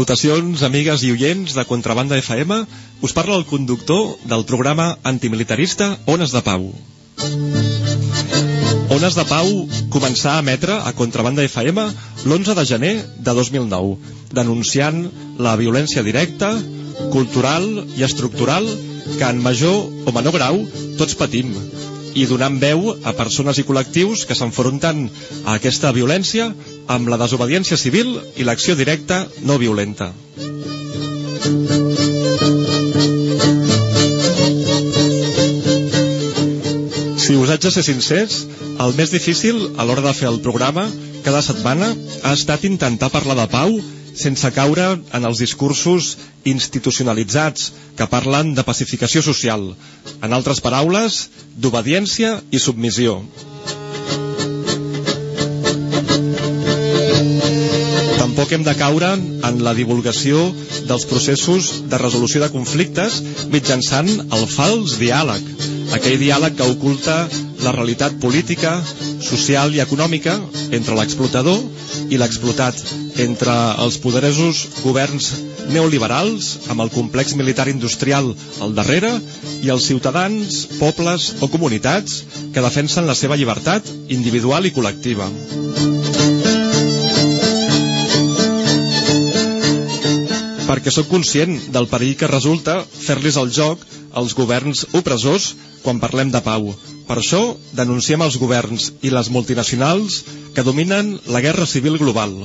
Salutacions, amigues i oients de Contrabanda FM. Us parla el conductor del programa antimilitarista Ones de Pau. Ones de Pau començà a emetre a Contrabanda FM l'11 de gener de 2009, denunciant la violència directa, cultural i estructural que en major o menor grau tots patim i donant veu a persones i col·lectius que s'enfronten a aquesta violència amb la desobediència civil i l'acció directa no violenta. Si us haig de ser sincers, el més difícil a l'hora de fer el programa cada setmana ha estat intentar parlar de pau sense caure en els discursos institucionalitzats que parlen de pacificació social, en altres paraules, d'obediència i submissió. Tampoc hem de caure en la divulgació dels processos de resolució de conflictes mitjançant el fals diàleg, aquell diàleg que oculta la realitat política, social i econòmica entre l'explotador i l'explotat, entre els poderosos governs neoliberals amb el complex militar industrial al darrere i els ciutadans, pobles o comunitats que defensen la seva llibertat individual i col·lectiva. perquè sóc conscient del perill que resulta fer-los el joc als governs opressors quan parlem de pau. Per això denunciem els governs i les multinacionals que dominen la guerra civil global,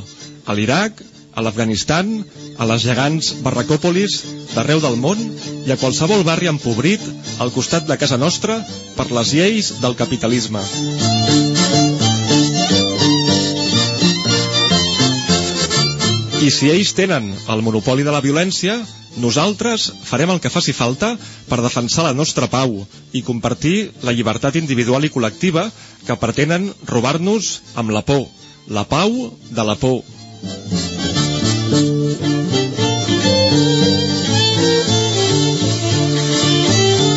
a l'Iraq, a l'Afganistan, a les gegants barracòpolis d'arreu del món i a qualsevol barri empobrit al costat de casa nostra per les lleis del capitalisme. I si ells tenen el monopoli de la violència, nosaltres farem el que faci falta per defensar la nostra pau i compartir la llibertat individual i col·lectiva que pretenen robar-nos amb la por, la pau de la por.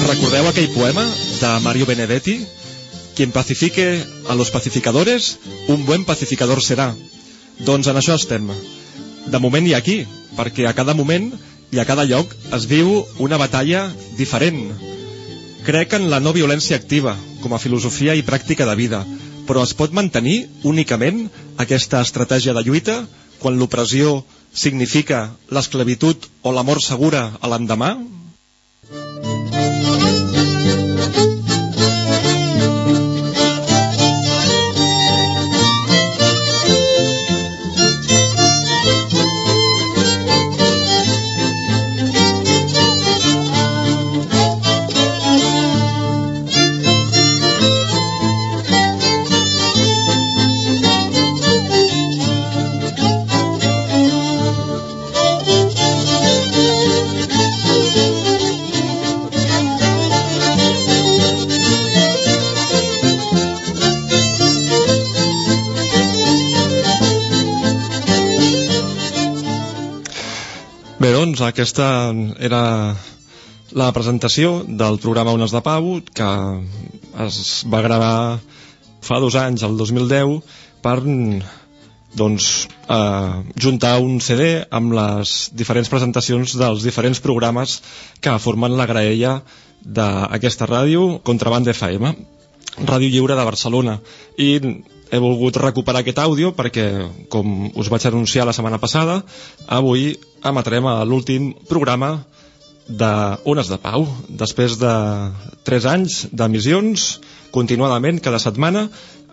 Recordeu aquell poema de Mario Benedetti? Quien pacifique a los pacificadores, un buen pacificador serà. Doncs en això estem. De moment i aquí, perquè a cada moment i a cada lloc es viu una batalla diferent. Crec en la no violència activa, com a filosofia i pràctica de vida, però es pot mantenir únicament aquesta estratègia de lluita quan l'opressió significa l'esclavitud o la mort segura a l'endemà? Aquesta era la presentació del programa Ones de Pau, que es va gravar fa dos anys, el 2010, per doncs, eh, juntar un CD amb les diferents presentacions dels diferents programes que formen la graella d'aquesta ràdio, Contraband FM, Ràdio Lliure de Barcelona. I he volgut recuperar aquest àudio perquè, com us vaig anunciar la setmana passada, avui emetrem l'últim programa de Ones de Pau. Després de 3 anys d'emissions, continuadament, cada setmana,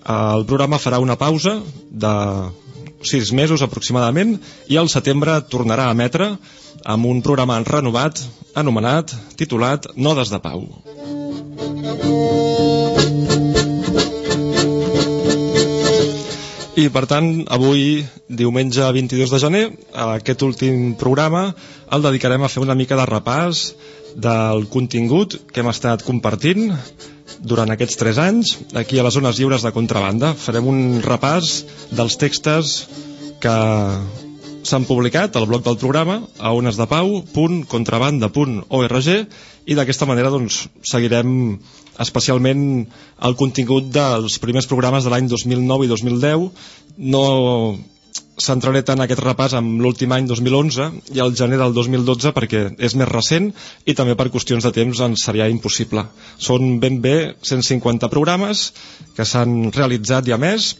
el programa farà una pausa de 6 mesos aproximadament i al setembre tornarà a emetre amb un programa renovat anomenat, titulat Nodes de Pau. I per tant, avui, diumenge 22 de gener, aquest últim programa el dedicarem a fer una mica de repàs del contingut que hem estat compartint durant aquests 3 anys aquí a les zones lliures de contrabanda. Farem un repàs dels textos que s'han publicat al blog del programa a onesdepau.contrabanda.org i d'aquesta manera doncs, seguirem especialment el contingut dels primers programes de l'any 2009 i 2010 no centraré tant aquest repàs amb l'últim any 2011 i el gener del 2012 perquè és més recent i també per qüestions de temps ens seria impossible. Són ben bé 150 programes que s'han realitzat i a més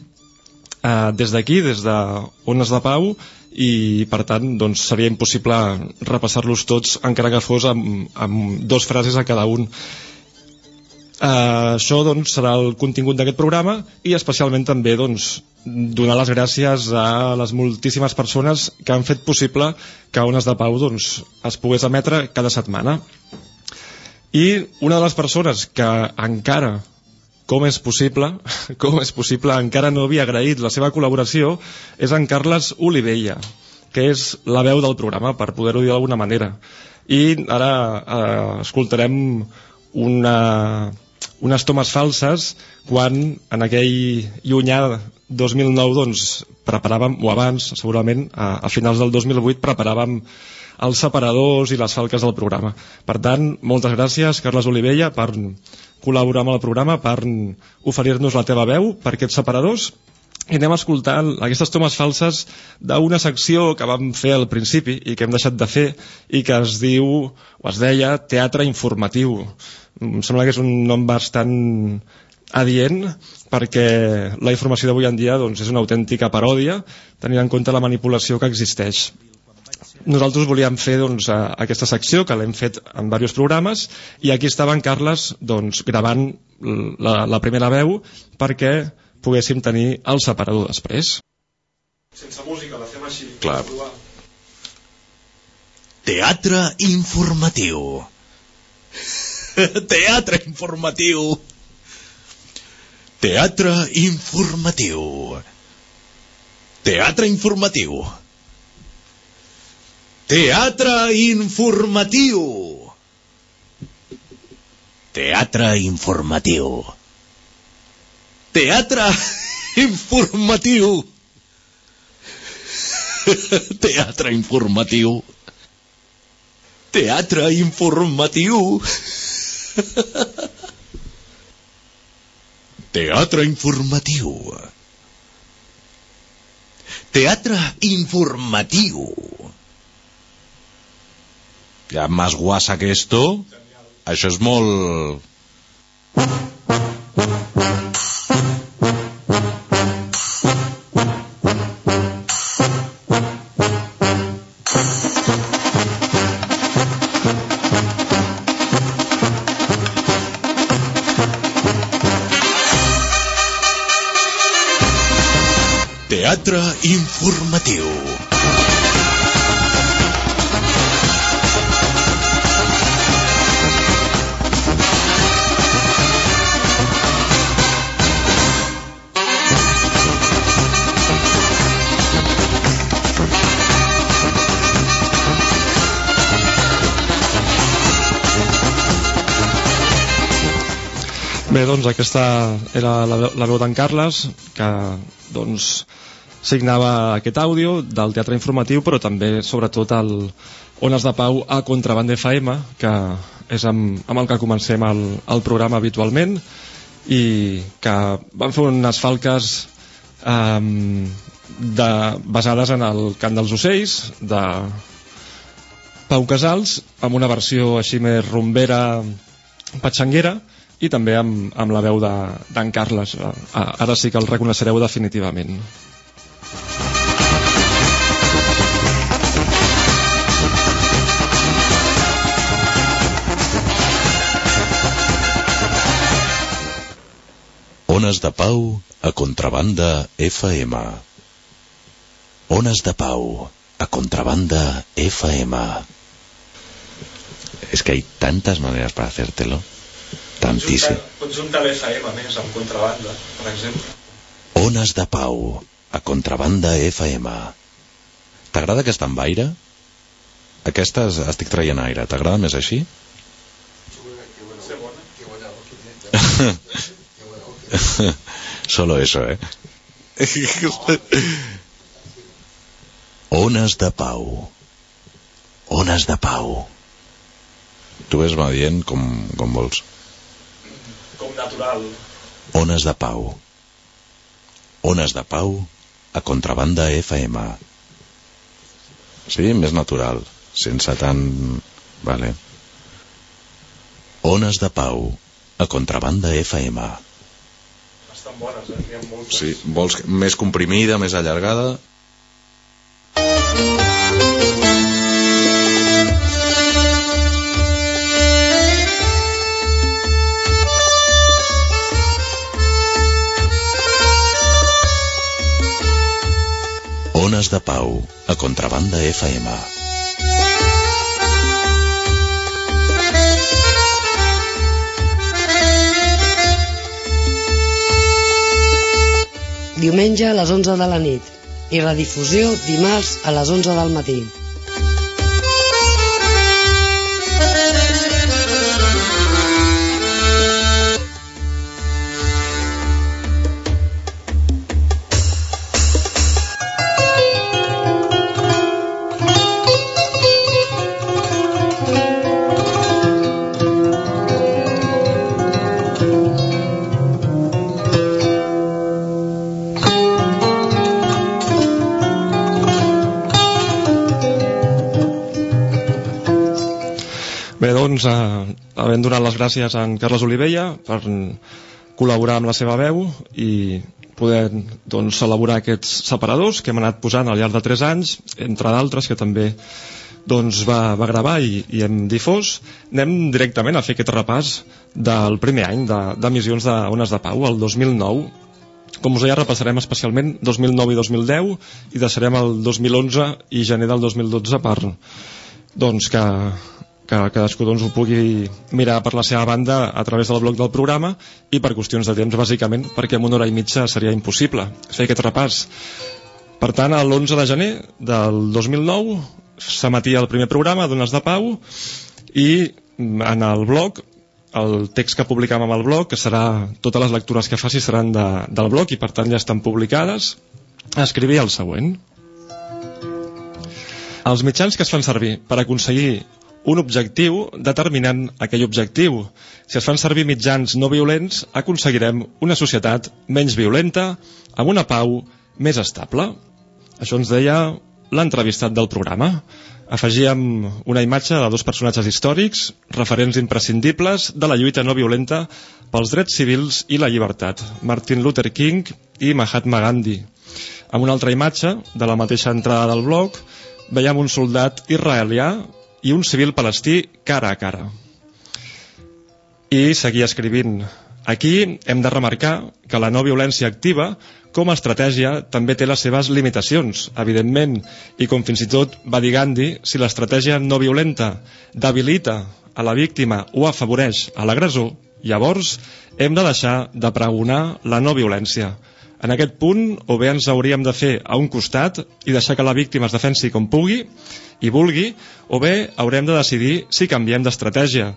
eh, des d'aquí, des de de Pau i per tant doncs, seria impossible repassar-los tots encara que fos amb, amb dos frases a cada un Uh, això doncs, serà el contingut d'aquest programa i especialment també doncs, donar les gràcies a les moltíssimes persones que han fet possible que Ones de Pau doncs, es pogués emetre cada setmana. I una de les persones que encara, com és possible, com és possible, encara no havia agraït la seva col·laboració, és en Carles Olivella, que és la veu del programa, per poder-ho dir d'alguna manera. I ara eh, escoltarem una unes tomes falses quan en aquell llunyà 2009 doncs preparàvem, o abans segurament a, a finals del 2008 preparàvem els separadors i les falques del programa. Per tant, moltes gràcies Carles Olivella per col·laborar amb el programa, per oferir-nos la teva veu per aquests separadors. I anem a escoltar aquestes tomes falses d'una secció que vam fer al principi i que hem deixat de fer i que es diu, o es deia, Teatre Informatiu. Em sembla que és un nom bastant adient perquè la informació d'avui en dia doncs, és una autèntica paròdia tenint en compte la manipulació que existeix nosaltres volíem fer doncs, aquesta secció que l'hem fet en diversos programes i aquí estava en Carles doncs, gravant la, la primera veu perquè poguéssim tenir el separador després sense música, la fem així clar Teatre informatiu Teatre informatiu. Teatre informatiu. Teatre informatiu. Teatra Informativo. Teatra Informativo. Teatra Informativo. Teatra Informativo. Teatra Informativo. Teatra Informativo. Teatra Informativo. Ja més guassa que esto, això és molt... aquesta era la, la veu d'en Carles, que doncs signava aquest àudio del teatre informatiu, però també, sobretot, el Ones de Pau a Contraband FM, que és amb, amb el que comencem el, el programa habitualment, i que van fer unes falques um, de, basades en el cant dels ocells, de Pau Casals, amb una versió així més rombera, patxanguera, i també amb, amb la veu d'en de, Carles ara sí que el reconeixereu definitivament. Ones de Pau a contrabanda FM Ones de Pau a contrabanda FM Es que hay tantas maneras para hacértelo Tantíssim. Pots juntar l'FM més amb contrabanda, per exemple. Ones de Pau, a contrabanda FM. T'agrada aquesta amb aire? Aquesta estic traient aire. T'agrada més així? Solo eso, eh? Ones de Pau. Ones de Pau. Tu ves va dient com, com vols com natural. Ones de Pau. Ones de Pau a Contrabanda FM. Sí, més natural, sense tant... Vale. Ones de Pau, a Contrabanda FM. Estan bones, eh? N'hi ha moltes. Sí, vols més comprimida, més allargada? Ones de Pau, a Contrabanda FM. Diumenge a les 11 de la nit i redifusió dimarts a les 11 del matí. Donat les gràcies a en Carles Olivella per col·laborar amb la seva veu i poder doncs, elaborar aquests separadors que hem anat posant al llarg de 3 anys, entre d'altres que també doncs, va, va gravar i, i hem difós, anem directament a fer aquest repàs del primer any d'emissions de, d'Ones de Pau, el 2009. Com us deia, repassarem especialment 2009 i 2010 i deixarem el 2011 i gener del 2012 per doncs, que, que cadascú doncs, ho pugui mirar per la seva banda a través del blog del programa i per qüestions de temps, bàsicament, perquè en una hora i mitja seria impossible fer aquest repàs. Per tant, l'11 de gener del 2009 s'emetia el primer programa d'Ones de Pau i en el blog el text que publicam amb el blog, que serà totes les lectures que faci seran de, del blog i per tant ja estan publicades, escrivia el següent. Els mitjans que es fan servir per aconseguir un objectiu determinant aquell objectiu. Si es fan servir mitjans no violents, aconseguirem una societat menys violenta, amb una pau més estable. Això ens deia l'entrevistat del programa. Afegíem una imatge de dos personatges històrics, referents imprescindibles de la lluita no violenta pels drets civils i la llibertat, Martin Luther King i Mahatma Gandhi. Amb una altra imatge, de la mateixa entrada del blog, veiem un soldat israelià i un civil palestí cara a cara. I seguia escrivint. Aquí hem de remarcar que la no violència activa com a estratègia també té les seves limitacions, evidentment, i com fins i tot va dir Gandhi, si l'estratègia no violenta debilita a la víctima o afavoreix a l'agressor, llavors hem de deixar de pregonar la no violència. En aquest punt, o bé ens hauríem de fer a un costat i deixar que la víctima es defensi com pugui i vulgui, o bé haurem de decidir si canviem d'estratègia,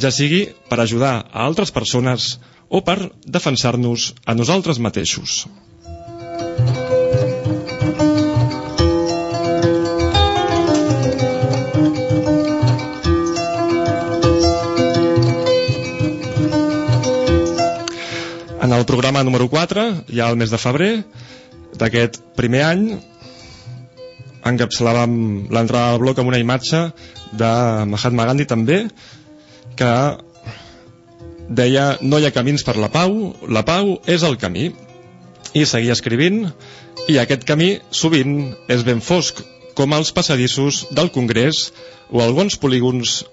ja sigui per ajudar a altres persones o per defensar-nos a nosaltres mateixos. En el programa número 4, ja al mes de febrer d'aquest primer any, encapçalàvem l'entrada del bloc amb una imatge de Mahatma Gandhi també, que deia no hi ha camins per la pau, la pau és el camí. I seguia escrivint, i aquest camí sovint és ben fosc, com els passadissos del Congrés o alguns polígons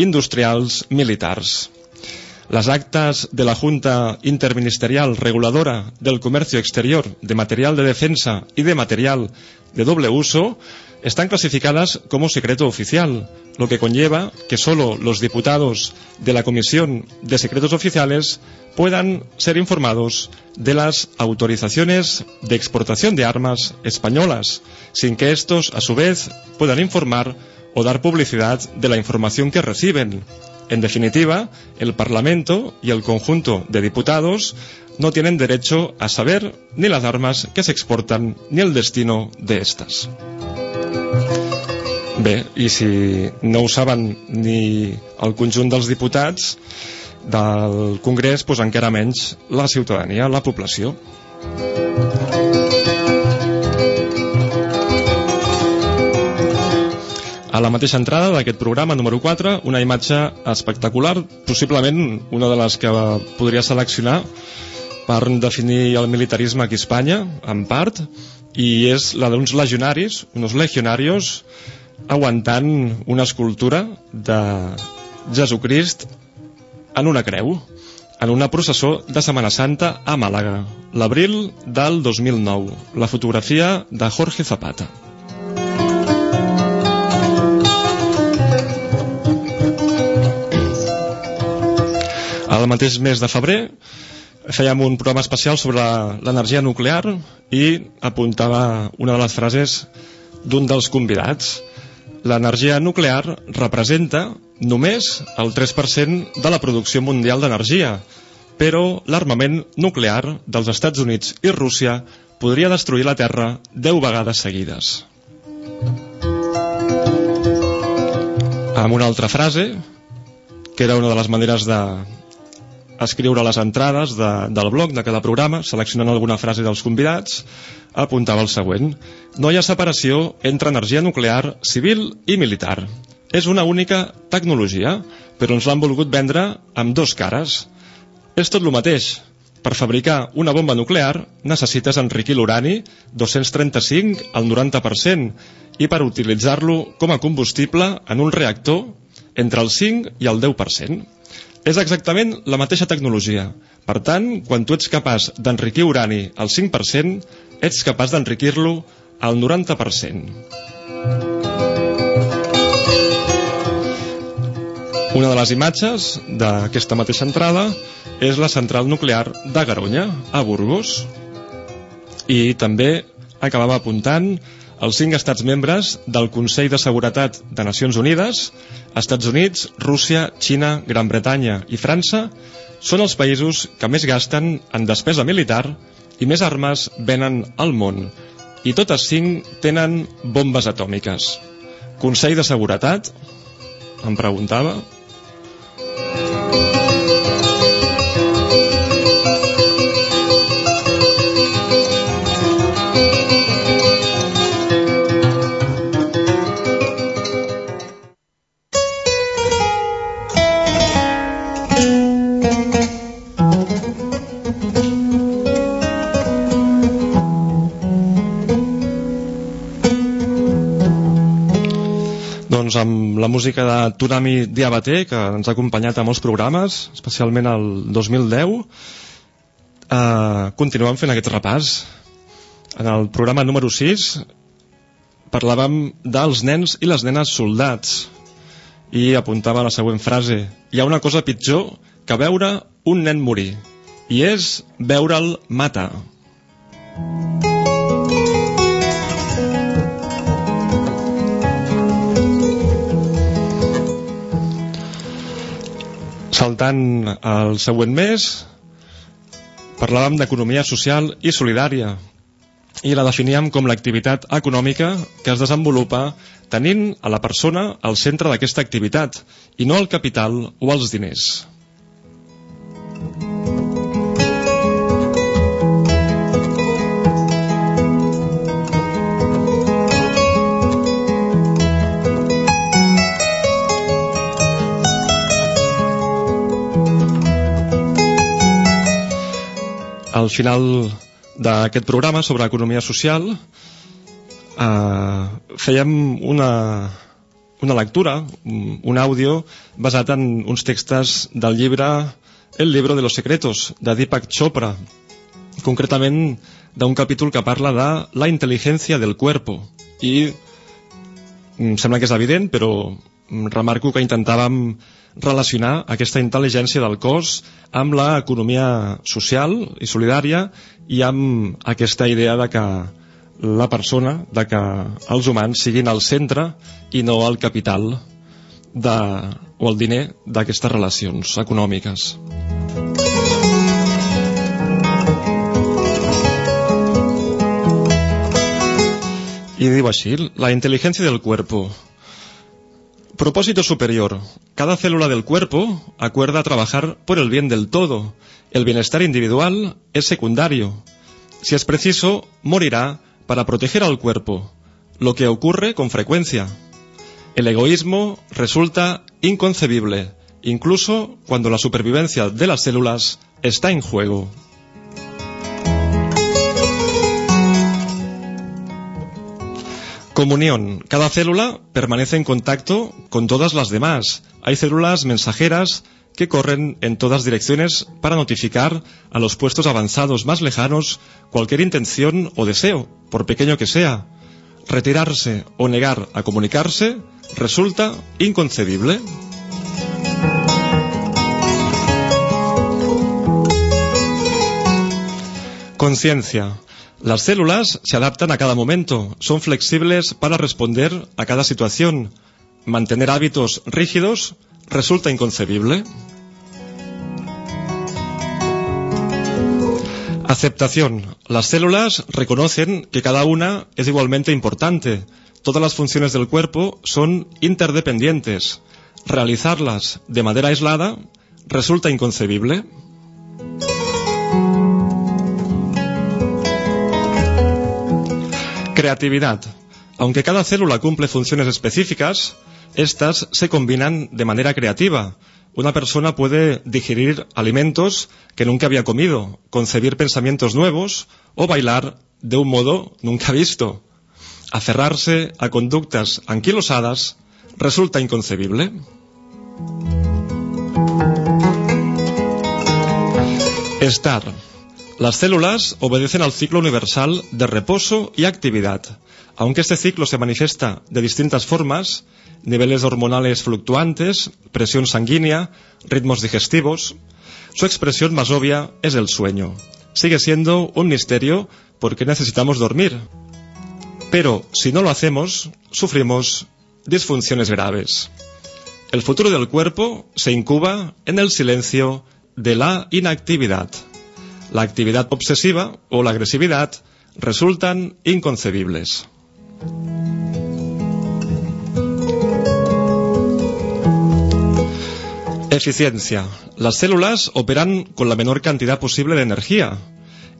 industrials militars. Las actas de la Junta Interministerial Reguladora del Comercio Exterior de Material de Defensa y de Material de Doble Uso están clasificadas como secreto oficial, lo que conlleva que solo los diputados de la Comisión de Secretos Oficiales puedan ser informados de las autorizaciones de exportación de armas españolas, sin que estos, a su vez, puedan informar o dar publicidad de la información que reciben. En definitiva, el Parlamento y el conjunto de diputados no tienen derecho a saber ni las armas que se exportan ni el destino de estas. Bé, i si no ho saben ni el conjunt dels diputats del Congrés, doncs encara menys la ciutadania, la població. A la mateixa entrada d'aquest programa número 4, una imatge espectacular, possiblement una de les que podria seleccionar per definir el militarisme aquí a Espanya, en part, i és la d'uns legionaris, uns legionarios, aguantant una escultura de Jesucrist en una creu en una processó de Setmana Santa a Màlaga, l'abril del 2009. La fotografia de Jorge Zapata. Mateix mes de febrer fèiem un programa especial sobre l'energia nuclear i apuntava una de les frases d'un dels convidats. L'energia nuclear representa només el 3% de la producció mundial d'energia, però l'armament nuclear dels Estats Units i Rússia podria destruir la Terra 10 vegades seguides. Amb una altra frase, que era una de les maneres de, escriure les entrades de, del blog de cada programa, seleccionant alguna frase dels convidats, apuntava el següent. No hi ha separació entre energia nuclear, civil i militar. És una única tecnologia, però ens l'han volgut vendre amb dos cares. És tot el mateix. Per fabricar una bomba nuclear necessites enriquir l'urani 235 al 90% i per utilitzar-lo com a combustible en un reactor entre el 5 i el 10%. És exactament la mateixa tecnologia. Per tant, quan tu ets capaç d'enriquir urani al 5%, ets capaç d'enriquir-lo al 90%. Una de les imatges d'aquesta mateixa entrada és la central nuclear de Garonya, a Burgos. I també acabava apuntant els cinc estats membres del Consell de Seguretat de Nacions Unides, Estats Units, Rússia, Xina, Gran Bretanya i França, són els països que més gasten en despesa militar i més armes venen al món. I totes cinc tenen bombes atòmiques. Consell de Seguretat, em preguntava, amb la música de Tunami Diabaté, que ens ha acompanyat a molts programes, especialment el 2010, eh, continuem fent aquest repàs. En el programa número 6 parlàvem dels nens i les nenes soldats i apuntava la següent frase hi ha una cosa pitjor que veure un nen morir i és veure'l matar. Saltant al següent mes, parlàvem d'economia social i solidària i la definíem com l'activitat econòmica que es desenvolupa tenint a la persona al centre d'aquesta activitat i no el capital o els diners. Al final d'aquest programa sobre economia social eh, fèiem una, una lectura, un àudio basat en uns textos del llibre El libro de los secretos, de Deepak Chopra, concretament d'un capítol que parla de la intel·ligència del cuerpo. I em sembla que és evident, però remarco que intentàvem relacionar aquesta intel·ligència del cos amb l'economia social i solidària i amb aquesta idea de que la persona, de que els humans siguin al centre i no el capital de, o el diner d'aquestes relacions econòmiques. I diu així, la intel·ligència del cuerpo, Propósito superior. Cada célula del cuerpo acuerda trabajar por el bien del todo. El bienestar individual es secundario. Si es preciso, morirá para proteger al cuerpo, lo que ocurre con frecuencia. El egoísmo resulta inconcebible, incluso cuando la supervivencia de las células está en juego. Comunión. Cada célula permanece en contacto con todas las demás. Hay células mensajeras que corren en todas direcciones para notificar a los puestos avanzados más lejanos cualquier intención o deseo, por pequeño que sea. Retirarse o negar a comunicarse resulta inconcebible. Conciencia. Las células se adaptan a cada momento, son flexibles para responder a cada situación. Mantener hábitos rígidos resulta inconcebible. Aceptación. Las células reconocen que cada una es igualmente importante. Todas las funciones del cuerpo son interdependientes. Realizarlas de manera aislada resulta inconcebible. Creatividad. Aunque cada célula cumple funciones específicas, estas se combinan de manera creativa. Una persona puede digerir alimentos que nunca había comido, concebir pensamientos nuevos o bailar de un modo nunca visto. Aferrarse a conductas anquilosadas resulta inconcebible. Estar. Las células obedecen al ciclo universal de reposo y actividad. Aunque este ciclo se manifiesta de distintas formas, niveles hormonales fluctuantes, presión sanguínea, ritmos digestivos, su expresión más obvia es el sueño. Sigue siendo un misterio porque necesitamos dormir. Pero si no lo hacemos, sufrimos disfunciones graves. El futuro del cuerpo se incuba en el silencio de la inactividad la actividad obsesiva o la agresividad resultan inconcebibles. Eficiencia. Las células operan con la menor cantidad posible de energía.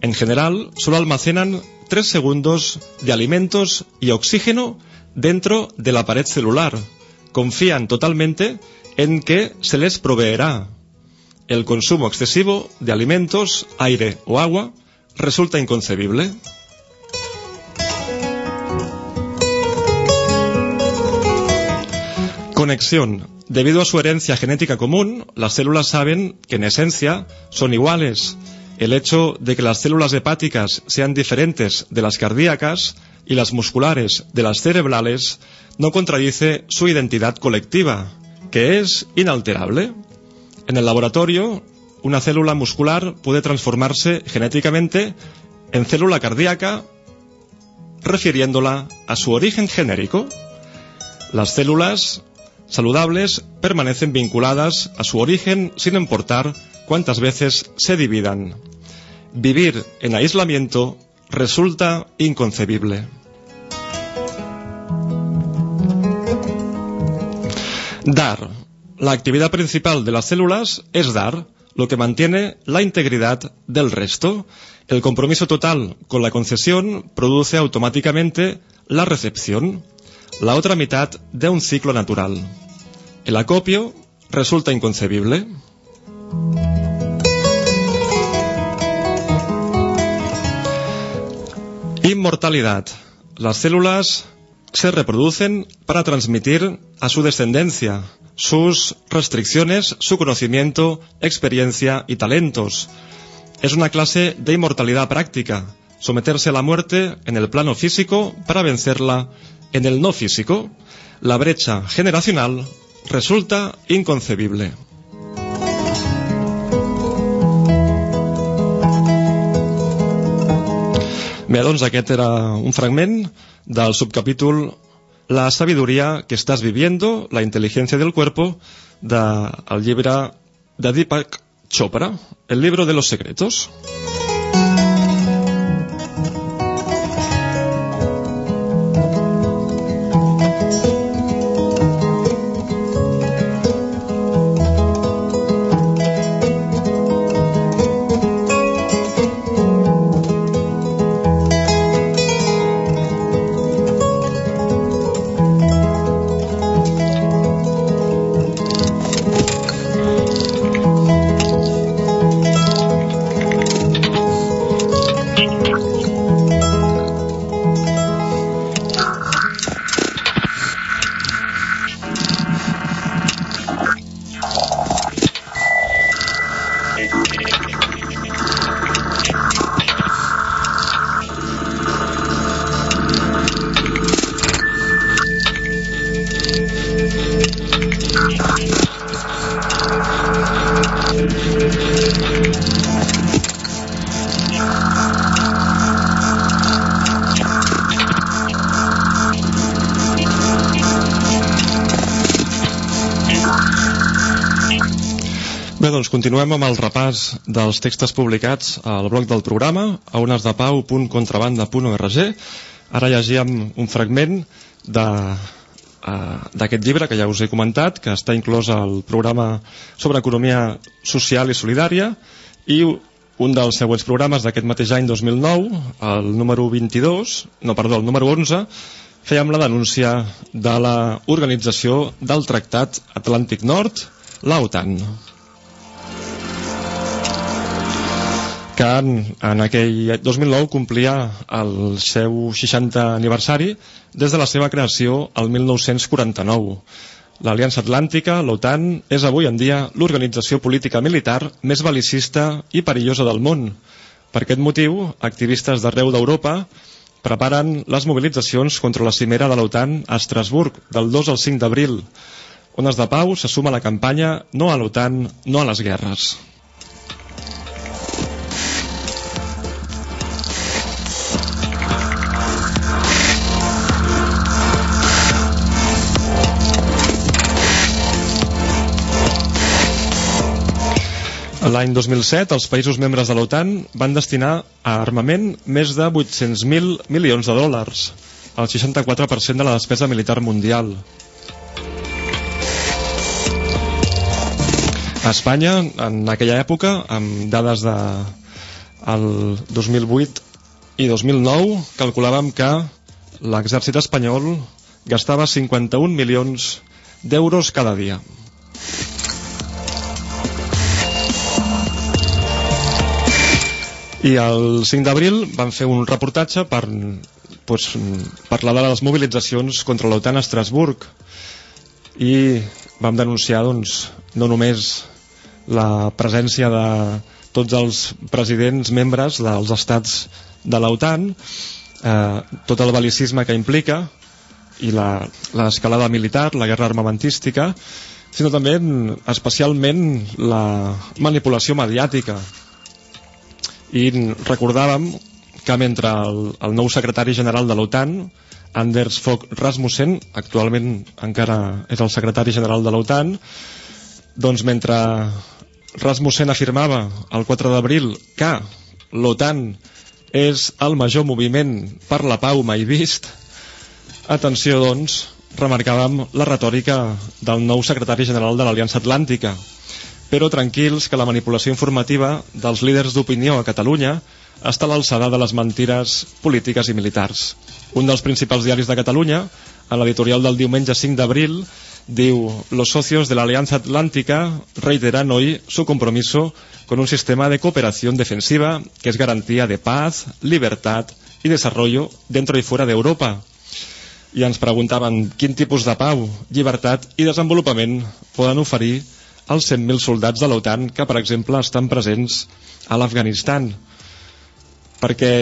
En general, solo almacenan 3 segundos de alimentos y oxígeno dentro de la pared celular. Confían totalmente en que se les proveerá el consumo excesivo de alimentos, aire o agua resulta inconcebible. Conexión. Debido a su herencia genética común, las células saben que en esencia son iguales. El hecho de que las células hepáticas sean diferentes de las cardíacas y las musculares de las cerebrales no contradice su identidad colectiva, que es inalterable. En el laboratorio, una célula muscular puede transformarse genéticamente en célula cardíaca, refiriéndola a su origen genérico. Las células saludables permanecen vinculadas a su origen sin importar cuántas veces se dividan. Vivir en aislamiento resulta inconcebible. Dar la actividad principal de las células es dar, lo que mantiene la integridad del resto. El compromiso total con la concesión produce automáticamente la recepción, la otra mitad de un ciclo natural. El acopio resulta inconcebible. Inmortalidad. Las células se reproducen para transmitir a su descendencia sus restricciones, su conocimiento, experiencia y talentos. Es una clase de inmortalidad práctica, someterse a la muerte en el plano físico para vencerla en el no físico. La brecha generacional resulta inconcebible. Bé, doncs aquest era un fragment del subcapítol La sabiduría que estás viviendo, la inteligencia del cuerpo, del llibre de Deepak Chopra, el libro de los secretos. Continuem amb el repàs dels textos publicats al bloc del programa a onesdepau.contrabanda.org Ara llegíem un fragment eh, d'aquest llibre que ja us he comentat, que està inclòs al programa sobre economia social i solidària i un dels següents programes d'aquest mateix any 2009, el número 22, no, perdó, el número 11, fèiem la denúncia de l'Organització del Tractat Atlàntic Nord, l'OTAN. Que en, en aquell 2009 complia el seu 60 aniversari des de la seva creació el 1949. L'Aliança Atlàntica, l'OTAN, és avui en dia l'organització política militar més belicista i perillosa del món. Per aquest motiu, activistes d'arreu d'Europa preparen les mobilitzacions contra la cimera de l'OTAN a Estrasburg del 2 al 5 d'abril. Ones de Pau se suma a la campanya No a l'OTAN, no a les guerres. L'any 2007, els països membres de l'OTAN van destinar a armament més de 800.000 milions de dòlars, el 64% de la despesa militar mundial. A Espanya, en aquella època, amb dades de el 2008 i 2009, calculàvem que l'exèrcit espanyol gastava 51 milions d'euros cada dia. I el 5 d'abril van fer un reportatge per pues, parlar de les mobilitzacions contra l'OTAN a Estrasburg. I vam denunciar doncs, no només la presència de tots els presidents membres dels estats de l'OTAN eh, tot el balicisme que implica i l'escalada militar, la guerra armamentística sinó també especialment la manipulació mediàtica i recordàvem que mentre el, el nou secretari general de l'OTAN Anders Fogh Rasmussen actualment encara és el secretari general de l'OTAN doncs mentre Rasmussen afirmava el 4 d'abril que l'OTAN és el major moviment per la pau mai vist atenció doncs remarcàvem la retòrica del nou secretari general de l'Aliança Atlàntica però tranquils que la manipulació informativa dels líders d'opinió a Catalunya està a l'alçada de les mentires polítiques i militars. Un dels principals diaris de Catalunya, en l'editorial del diumenge 5 d'abril, diu «Los socios de la Alianza Atlántica reiteran hoy su compromiso con un sistema de cooperación defensiva que es garantía de paz, libertad y desarrollo dentro y fuera de Europa». I ens preguntaven quin tipus de pau, llibertat i desenvolupament poden oferir els 100.000 soldats de l'OTAN que, per exemple, estan presents a l'Afganistan. Perquè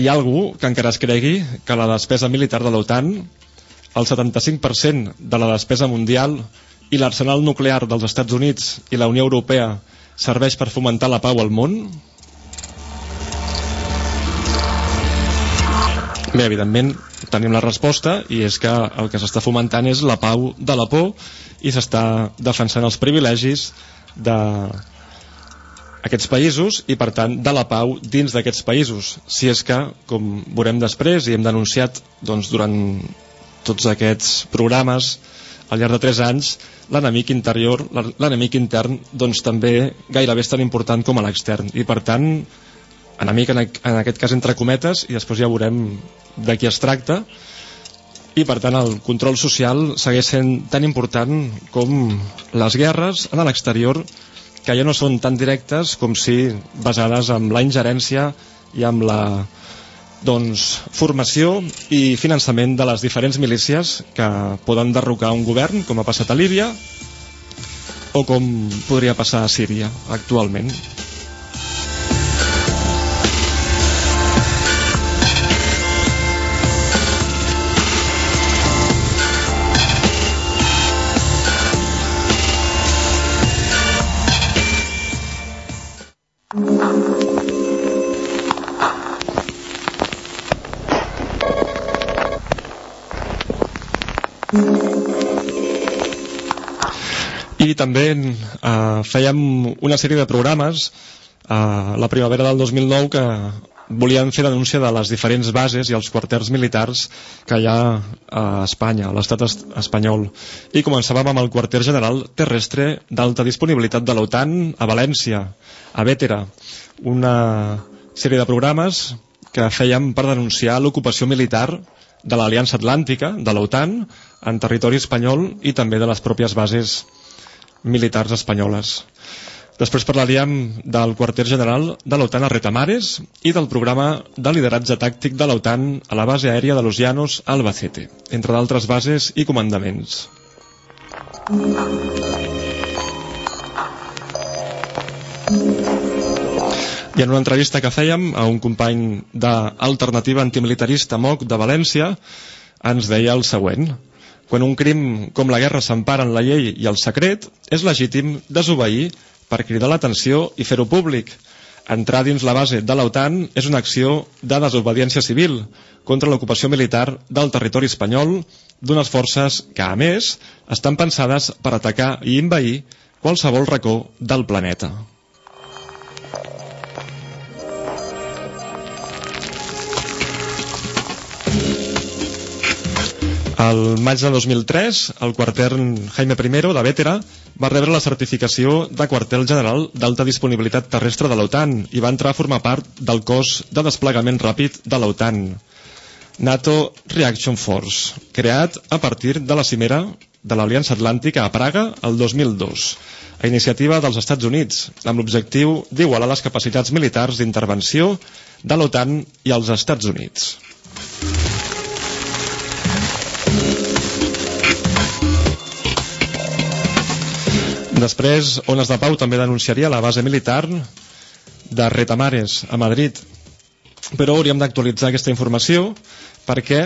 hi ha algú que encara es cregui que la despesa militar de l'OTAN, el 75% de la despesa mundial i l'arsenal nuclear dels Estats Units i la Unió Europea serveix per fomentar la pau al món? Bé, evidentment, tenim la resposta i és que el que s'està fomentant és la pau de la por i s'està defensant els privilegis de aquests països i per tant de la pau dins d'aquests països. Si és que, com veurem després i hem denunciat doncs, durant tots aquests programes al llarg de 3 anys l'enemic interior, l'enemic intern doncs també gairebé és tan important com l'extern. I per tant enemic en, en aquest cas entre cometes i després ja veurem de qui es tracta i per tant el control social segueix sent tan important com les guerres en l'exterior que ja no són tan directes com si basades en la ingerència i amb la doncs, formació i finançament de les diferents milícies que poden derrocar un govern com ha passat a Líbia o com podria passar a Síria actualment. I també eh, fèiem una sèrie de programes eh, la primavera del 2009 que volien fer denúncia de les diferents bases i els quarters militars que hi ha a Espanya, a l'estat espanyol. I començàvem amb el quarter general terrestre d'alta disponibilitat de l'OTAN a València, a Bétera, una sèrie de programes que fèiem per denunciar l'ocupació militar de l'Aliança Atlàntica, de l'OTAN, en territori espanyol i també de les pròpies bases militars espanyoles. Després parlaríem del quarter general de l'OTAN a Retamares i del programa de lideratge tàctic de l'OTAN a la base aèria de Los Llanos a Albacete, entre d'altres bases i comandaments. I en una entrevista que fèiem a un company d'Alternativa Antimilitarista MOC de València ens deia el següent quan un crim com la guerra s'empara en la llei i el secret, és legítim desobeir per cridar l'atenció i fer-ho públic. Entrar dins la base de l'OTAN és una acció de desobediència civil contra l'ocupació militar del territori espanyol d'unes forces que, a més, estan pensades per atacar i invair qualsevol racó del planeta. El maig de 2003, el quarter Jaime I de Vétera va rebre la certificació de quartel general d'alta disponibilitat terrestre de l'OTAN i va entrar a formar part del cos de desplegament ràpid de l'OTAN, NATO Reaction Force, creat a partir de la cimera de l'Aliança Atlàntica a Praga el 2002, a iniciativa dels Estats Units, amb l'objectiu d'igualar les capacitats militars d'intervenció de l'OTAN i els Estats Units. Després, Ones de Pau també denunciaria la base militar de Retamares, a Madrid. Però hauríem d'actualitzar aquesta informació perquè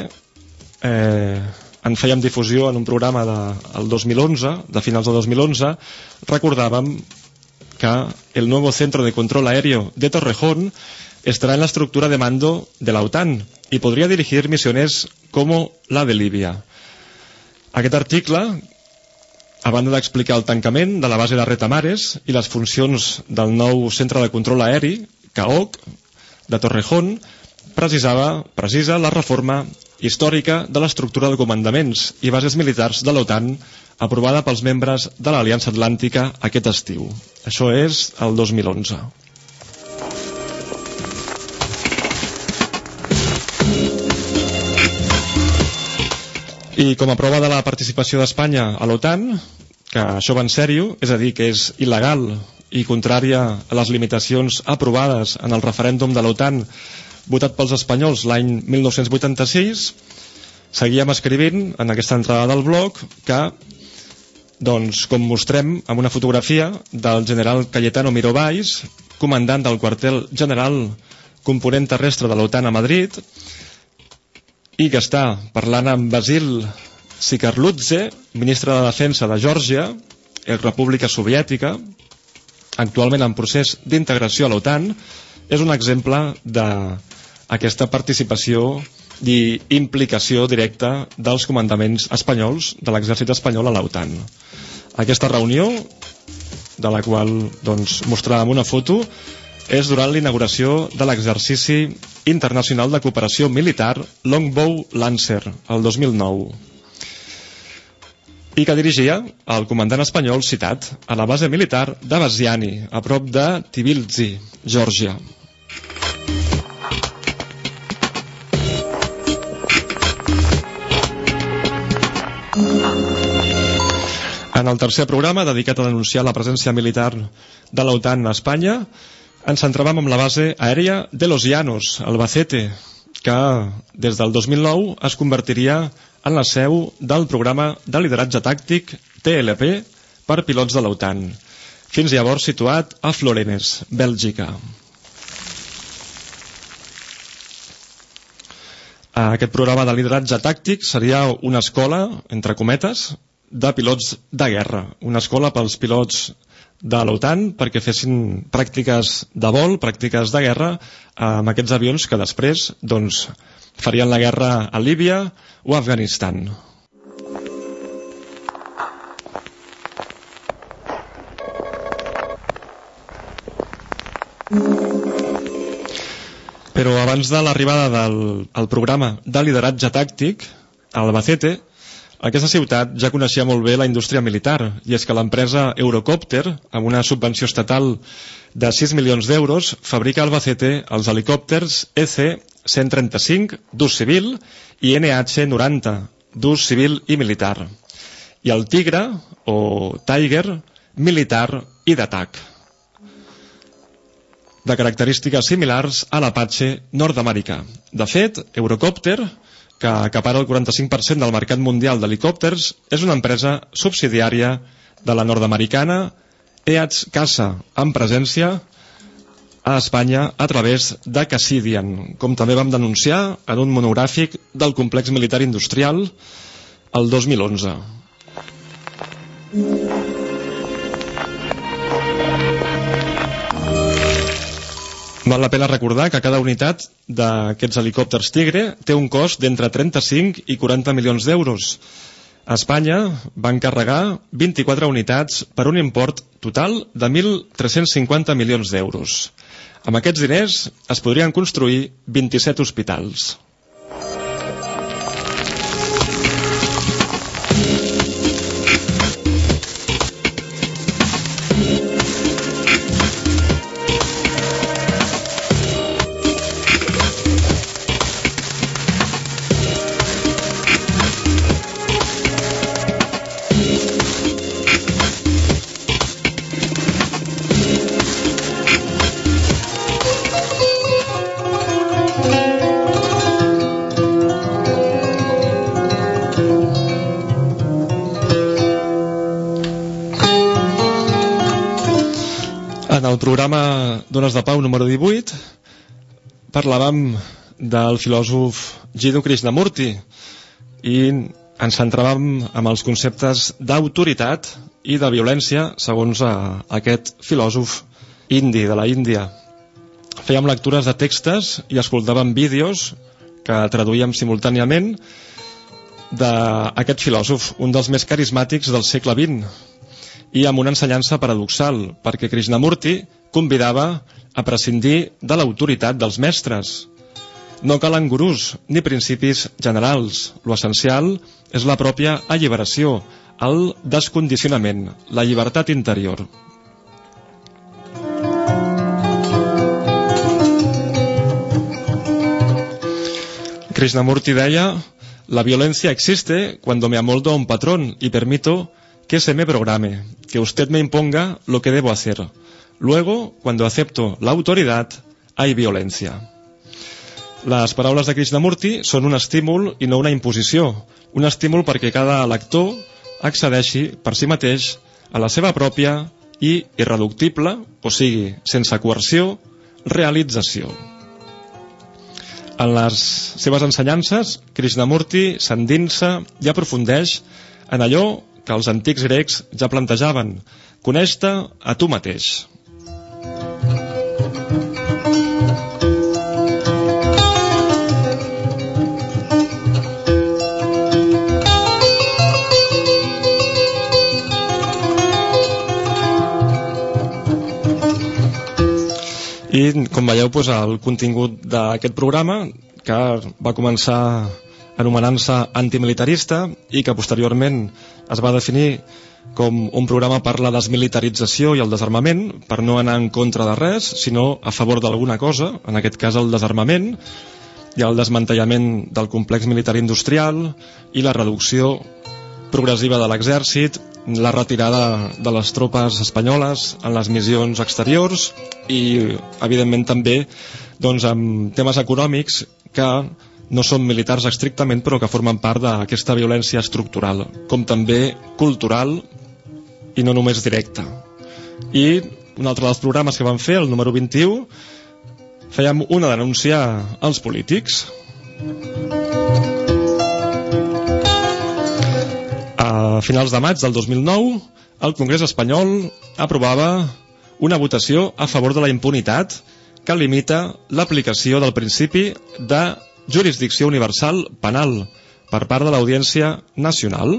eh, en fèiem difusió en un programa de, 2011, de finals de 2011, recordàvem que el nuevo centro de control aéreo de Torrejón estará en la estructura de mando de la OTAN y podría dirigir misiones como la de Libia. Aquest article, a banda d'explicar el tancament de la base de Retamares i les funcions del nou centre de control aeri, CAOC, de Torrejón, precisava, precisa la reforma històrica de l'estructura de comandaments i bases militars de l'OTAN aprovada pels membres de l'Aliança Atlàntica aquest estiu. Això és el 2011. I com a prova de la participació d'Espanya a l'OTAN, que això va en sèrio, és a dir, que és il·legal i contrària a les limitacions aprovades en el referèndum de l'OTAN votat pels espanyols l'any 1986, seguíem escrivint en aquesta entrada del blog que, doncs, com mostrem amb una fotografia del general Cayetano Mirobais, comandant del quartel general component terrestre de l'OTAN a Madrid, i que està parlant amb Basil Sikarlutze, ministre de Defensa de Geòrgia, República Soviètica, actualment en procés d'integració a l'OTAN, és un exemple d'aquesta participació i implicació directa dels comandaments espanyols de l'exèrcit espanyol a l'OTAN. Aquesta reunió, de la qual doncs, mostràvem una foto, és durant l'inauguració de l'exercici internacional de cooperació militar Longbow Lancer, el 2009 i que dirigia el comandant espanyol citat a la base militar de Basiani, a prop de Tbilisi, Geòrgia. En el tercer programa, dedicat a denunciar la presència militar de l'OTAN a Espanya, ens centràvem en la base aèria de Los Llanos, Albacete, que des del 2009 es convertiria en la seu del programa de lideratge tàctic TLP per pilots de l'OTAN, fins llavors situat a Florenes, Bèlgica. Aquest programa de lideratge tàctic seria una escola, entre cometes, de pilots de guerra, una escola pels pilots de l'OTAN perquè fessin pràctiques de vol, pràctiques de guerra, amb aquests avions que després doncs, farien la guerra a Líbia o a Afganistan. Però abans de l'arribada del programa de lideratge tàctic, Albacete aquesta ciutat ja coneixia molt bé la indústria militar, i és que l'empresa Eurocopter, amb una subvenció estatal de 6 milions d'euros, fabrica a Albacete els helicòpters EC-135 d'ús civil i NH-90 d'ús civil i militar, i el Tigre, o Tiger, militar i d'atac de característiques similars a l'Apache nord-americà. De fet, Eurocopter, que acapara el 45% del mercat mundial d'helicòpters, és una empresa subsidiària de la nord-americana EATS Casa, amb presència a Espanya a través de Cassidian, com també vam denunciar en un monogràfic del complex militar industrial el 2011. Val la pena recordar que cada unitat d'aquests helicòpters Tigre té un cost d'entre 35 i 40 milions d'euros. A Espanya van carregar 24 unitats per un import total de 1.350 milions d'euros. Amb aquests diners es podrien construir 27 hospitals. El programa Dones de Pau número 18 parlàvem del filòsof Jiddu Krishnamurti i ens centràvem amb els conceptes d'autoritat i de violència segons a, a aquest filòsof indi de la Índia. Fèiem lectures de textos i escoltàvem vídeos que traduïem simultàniament d'aquest filòsof, un dels més carismàtics del segle XX, i amb una ensenyança paradoxal, perquè Krishnamurti convidava a prescindir de l'autoritat dels mestres. No calen gurús ni principis generals. Lo essencial és la pròpia alliberació, el descondicionament, la llibertat interior. Krishnamurti deia La violencia existe cuando me amoldo a un patrón y permito que se me programe, que usted me imponga lo que debo hacer. Luego, cuando acepto la autoridad, hay violencia. Les paraules de Krishnamurti són un estímul i no una imposició, un estímul perquè cada lector accedeixi per si mateix a la seva pròpia i irreductible, o sigui, sense coerció, realització. En les seves ensenyances, Krishnamurti s'endinsa i aprofundeix en allò que els antics grecs ja plantejaven. Coneix-te a tu mateix. I, com veieu, doncs, el contingut d'aquest programa, que va començar anomenant-se antimilitarista i que posteriorment es va definir com un programa per la desmilitarització i el desarmament, per no anar en contra de res, sinó a favor d'alguna cosa, en aquest cas el desarmament, i el desmantellament del complex militar industrial i la reducció progressiva de l'exèrcit, la retirada de les tropes espanyoles en les missions exteriors i, evidentment, també doncs, amb temes econòmics que no són militars estrictament però que formen part d'aquesta violència estructural com també cultural i no només directa. I un altre dels programes que vam fer, el número 21 fèiem una denúncia als polítics. A finals de maig del 2009 el Congrés espanyol aprovava una votació a favor de la impunitat que limita l'aplicació del principi de jurisdicció universal penal per part de l'Audiència Nacional.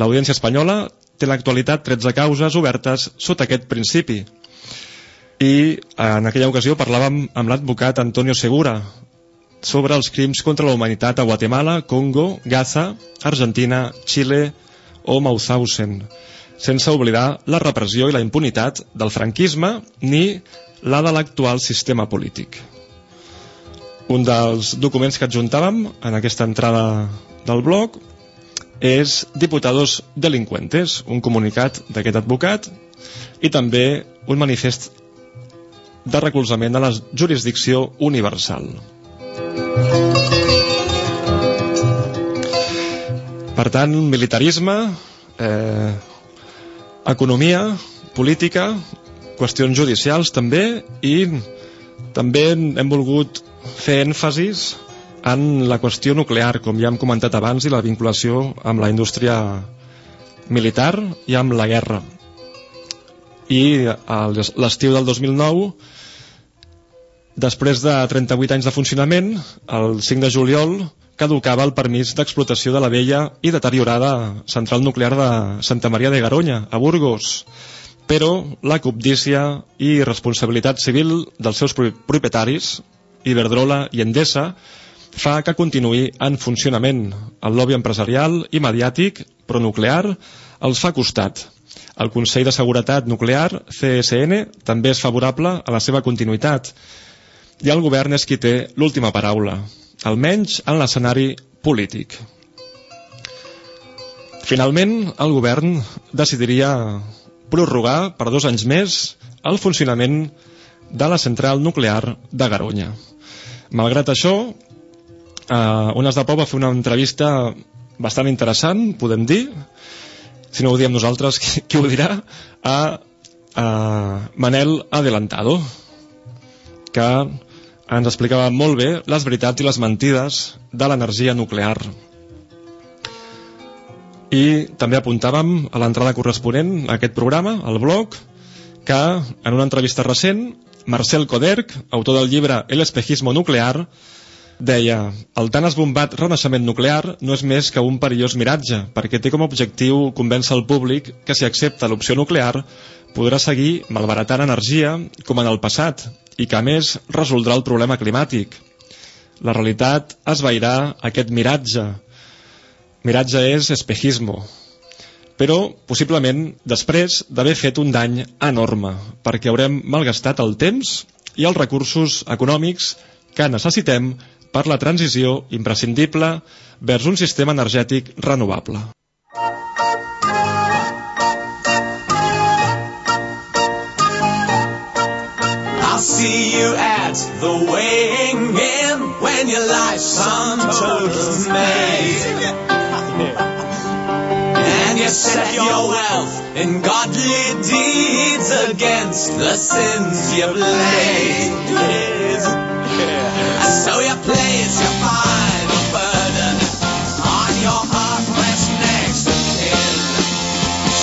L'Audiència Espanyola té l'actualitat 13 causes obertes sota aquest principi. i en aquella ocasió parlàvem amb l'advocat Antonio Segura sobre els crims contra la humanitat a Guatemala, Congo, Gaza, Argentina, Xile o Mauthausen, sense oblidar la repressió i la impunitat del franquisme ni la de l'actual sistema polític. Un dels documents que adjuntàvem en aquesta entrada del blog és Diputados Delincuentes, un comunicat d'aquest advocat i també un manifest de recolzament a la jurisdicció universal. Per tant, militarisme, eh, economia, política, qüestions judicials també i també hem volgut fer èmfasis en la qüestió nuclear, com ja hem comentat abans, i la vinculació amb la indústria militar i amb la guerra. I l'estiu del 2009 Després de 38 anys de funcionament, el 5 de juliol caducava el permís d'explotació de la vella i deteriorada central nuclear de Santa Maria de Garonya, a Burgos. Però la cobdícia i responsabilitat civil dels seus propietaris, Iberdrola i Endesa, fa que continuï en funcionament. El lobby empresarial i mediàtic pronuclear els fa costat. El Consell de Seguretat Nuclear, CSN, també és favorable a la seva continuïtat i el govern és qui té l'última paraula, almenys en l'escenari polític. Finalment, el govern decidiria prorrogar per dos anys més el funcionament de la central nuclear de Garonya. Malgrat això, eh, Ones de Pau va fer una entrevista bastant interessant, podem dir, si no ho diem nosaltres, qui, qui ho dirà, a, a Manel Adelantado, que ens explicava molt bé les veritats i les mentides de l'energia nuclear. I també apuntàvem a l'entrada corresponent a aquest programa, al blog, que en una entrevista recent, Marcel Coderc, autor del llibre El espejismo nuclear, deia el tan esbombat renaixement nuclear no és més que un perillós miratge, perquè té com a objectiu convèncer el públic que si accepta l'opció nuclear podrà seguir malbaratant energia com en el passat i que a més resoldrà el problema climàtic. La realitat esvairà aquest miratge. Miratge és espejismo. Però, possiblement, després d'haver fet un dany enorme, perquè haurem malgastat el temps i els recursos econòmics que necessitem per la transició imprescindible vers un sistema energètic renovable. see you at the weighing in when your life's untold made. And you set your wealth in godly deeds against the sins you've laid. So you place your final burden on your heart rest next to kin.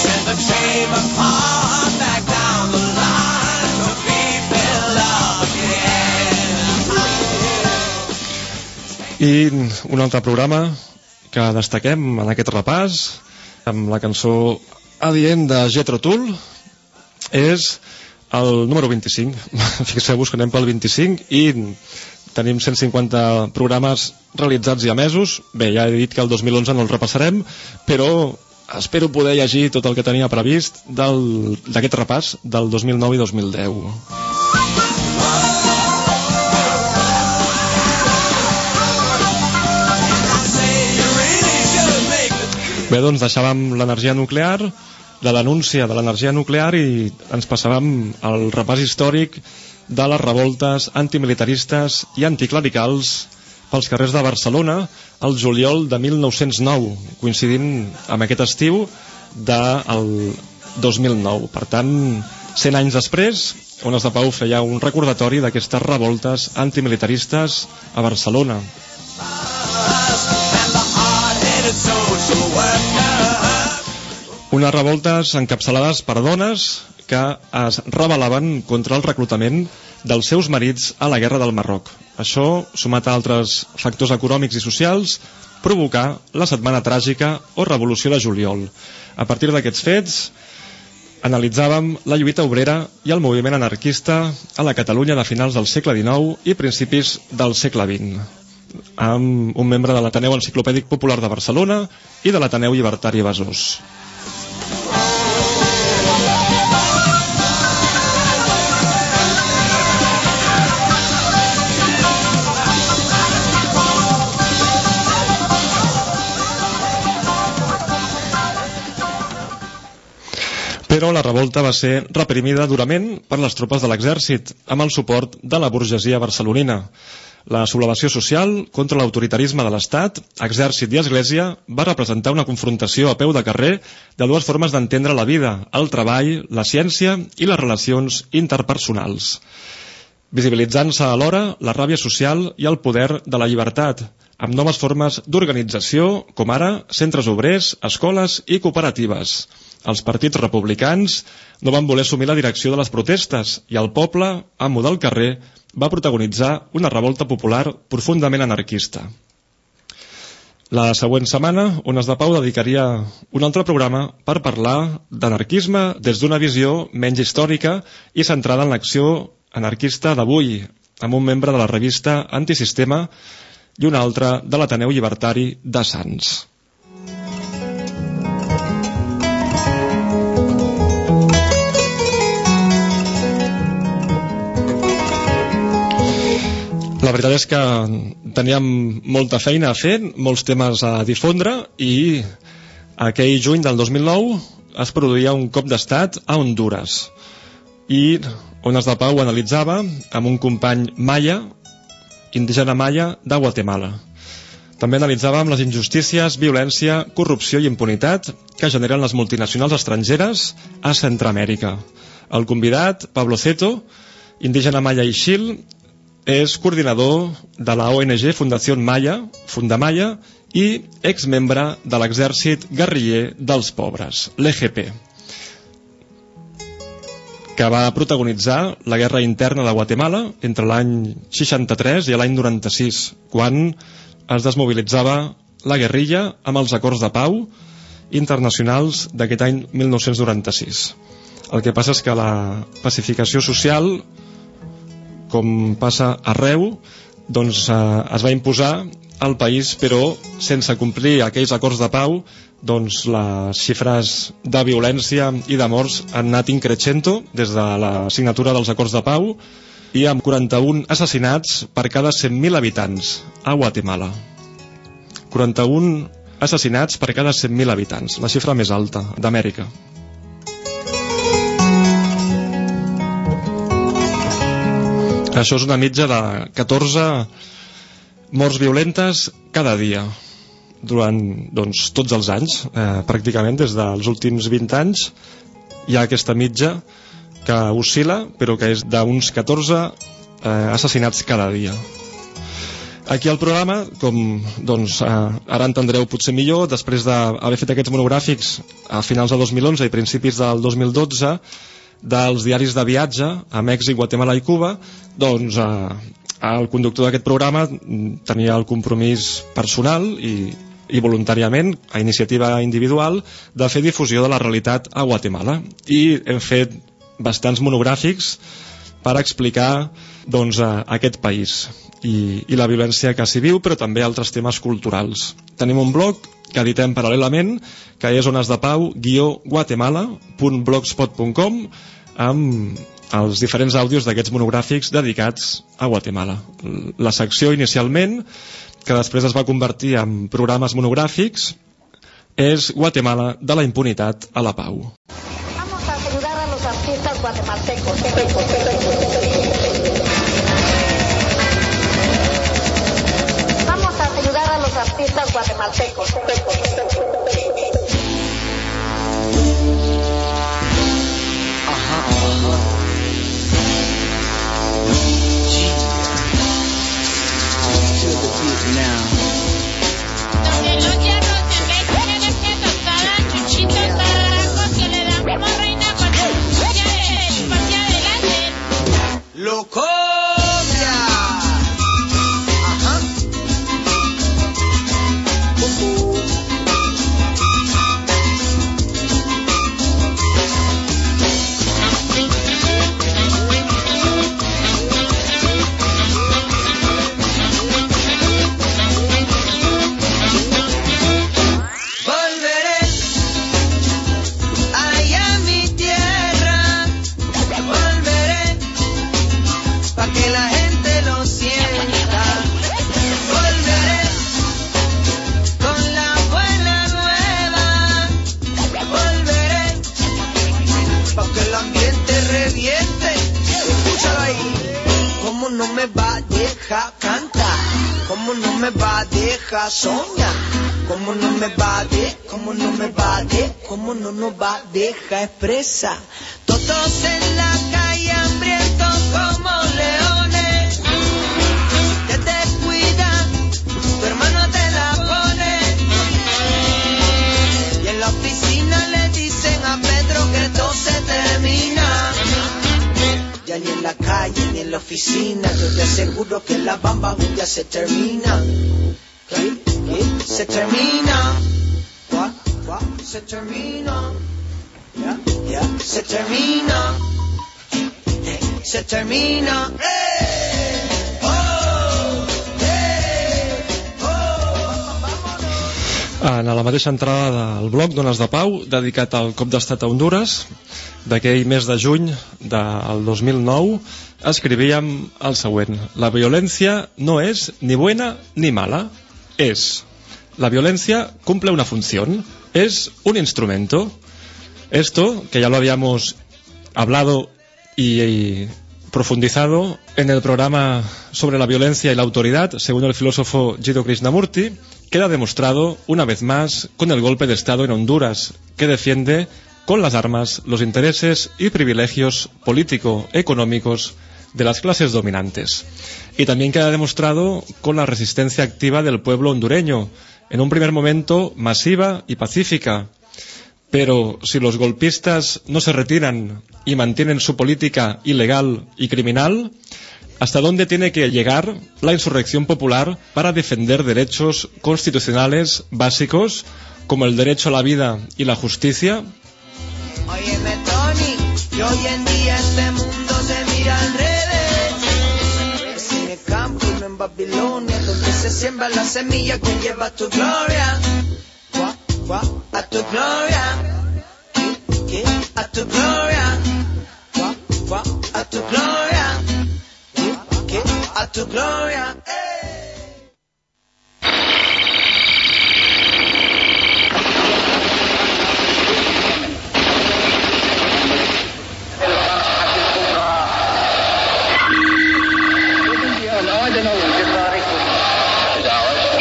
Send the chamber part back down the line to be filled again. I un altre programa que destaquem en aquest repàs amb la cançó Adient de Jetro Tull. És el número 25 fixeu-vos que anem pel 25 i tenim 150 programes realitzats i emesos. Bé, ja he dit que el 2011 no el repassarem però espero poder llegir tot el que tenia previst d'aquest repàs del 2009 i 2010 Bé, doncs deixàvem l'energia nuclear, la denúncia de l'energia nuclear i ens passàvem al repàs històric de les revoltes antimilitaristes i anticlericals pels carrers de Barcelona el juliol de 1909, coincidint amb aquest estiu del 2009. Per tant, 100 anys després, Ones de Pau feia un recordatori d'aquestes revoltes antimilitaristes a Barcelona. Unes revoltes encapçalades per dones que es rebel·laven contra el reclutament dels seus marits a la guerra del Marroc. Això, sumat a altres factors econòmics i socials, provocà la setmana tràgica o revolució de juliol. A partir d'aquests fets, analitzàvem la lluita obrera i el moviment anarquista a la Catalunya de finals del segle XIX i principis del segle XX amb un membre de l'Ateneu Enciclopèdic Popular de Barcelona i de l'Ateneu Llibertari Besòs. però la revolta va ser reprimida durament per les tropes de l'exèrcit, amb el suport de la burgesia barcelonina. La sublevació social contra l'autoritarisme de l'Estat, exèrcit i església, va representar una confrontació a peu de carrer de dues formes d'entendre la vida, el treball, la ciència i les relacions interpersonals. Visibilitzant-se alhora la ràbia social i el poder de la llibertat, amb noves formes d'organització, com ara centres obrers, escoles i cooperatives els partits republicans no van voler assumir la direcció de les protestes i el poble, amo del carrer, va protagonitzar una revolta popular profundament anarquista. La següent setmana, Ones de Pau dedicaria un altre programa per parlar d'anarquisme des d'una visió menys històrica i centrada en l'acció anarquista d'avui, amb un membre de la revista Antisistema i un altre de l'Ateneu Llibertari de Sants. La veritat és que teníem molta feina a fer, molts temes a difondre i aquell juny del 2009 es produïa un cop d'estat a Honduras i Ones de Pau analitzava amb un company maia, indígena maia de Guatemala. També analitzàvem les injustícies, violència, corrupció i impunitat que generen les multinacionals estrangeres a Centroamèrica. El convidat, Pablo Ceto, indígena maia i Xil, és coordinador de la ONG Fundació Maya, Fundamaya, i exmembre de l'exèrcit guerriller dels pobres, l'EGP, que va protagonitzar la guerra interna de Guatemala entre l'any 63 i l'any 96, quan es desmobilitzava la guerrilla amb els acords de pau internacionals d'aquest any 1996. El que passa és que la pacificació social com passa arreu, doncs eh, es va imposar al país, però sense complir aquells acords de pau, doncs les xifres de violència i de morts han anat increixent des de la signatura dels acords de pau i amb 41 assassinats per cada 100.000 habitants a Guatemala. 41 assassinats per cada 100.000 habitants, la xifra més alta d'Amèrica. Això és una mitja de 14 morts violentes cada dia durant doncs, tots els anys, eh, pràcticament des dels últims 20 anys hi ha aquesta mitja que oscil·la però que és d'uns 14 eh, assassinats cada dia. Aquí al programa, com doncs, eh, ara entendreu potser millor, després d'haver fet aquests monogràfics a finals de 2011 i principis del 2012, dels diaris de viatge a Mèxic, Guatemala i Cuba, doncs eh, el conductor d'aquest programa tenia el compromís personal i, i voluntàriament, a iniciativa individual, de fer difusió de la realitat a Guatemala. I hem fet bastants monogràfics per explicar doncs, aquest país i, i la violència que s'hi viu, però també altres temes culturals. Tenim un blog que editem paral·lelament, que és onesdepau-guatemala.blogspot.com amb els diferents àudios d'aquests monogràfics dedicats a Guatemala. La secció inicialment, que després es va convertir en programes monogràfics, és Guatemala de la impunitat a la pau. Vamos a ayudar a los artistas guatemaltecos. guatemaltecos, tecos, tecos. Artistas guatemaltecos. deja soñar. Como no me va a de, como no me va a de, como no nos va a dejar expresa. Todos en la calle hambrientos como leones. Te cuida, tu hermano te la pone. Y en la oficina le dicen a Pedro que todo se termina. Ya ni en la calle en la oficina, yo te aseguro que la bamba un día se termina. ¿Qué? ¿Qué? Se termina. Se termina. Ya, ya, se termina. Eh, Se termina. ¡Eh! En la mateixa entrada del bloc Dones de Pau, dedicat al cop d'estat a Honduras, d'aquell mes de juny del 2009, escrivíem el següent. La violència no és ni buena ni mala, es. La violencia cumple una función, es un instrumento. Esto, que ya lo habíamos hablado y, y profundizado en el programa sobre la violencia y la autoridad, según el filósofo Jiddu Krishnamurti, queda demostrado una vez más con el golpe de Estado en Honduras, que defiende con las armas los intereses y privilegios político-económicos de las clases dominantes. Y también queda demostrado con la resistencia activa del pueblo hondureño, en un primer momento masiva y pacífica. Pero si los golpistas no se retiran y mantienen su política ilegal y criminal, ¿hasta dónde tiene que llegar la insurrección popular para defender derechos constitucionales básicos como el derecho a la vida y la justicia? Tony, hoy en día este mundo se mira en. ¿Qué? ¿Qué? A tu gloria.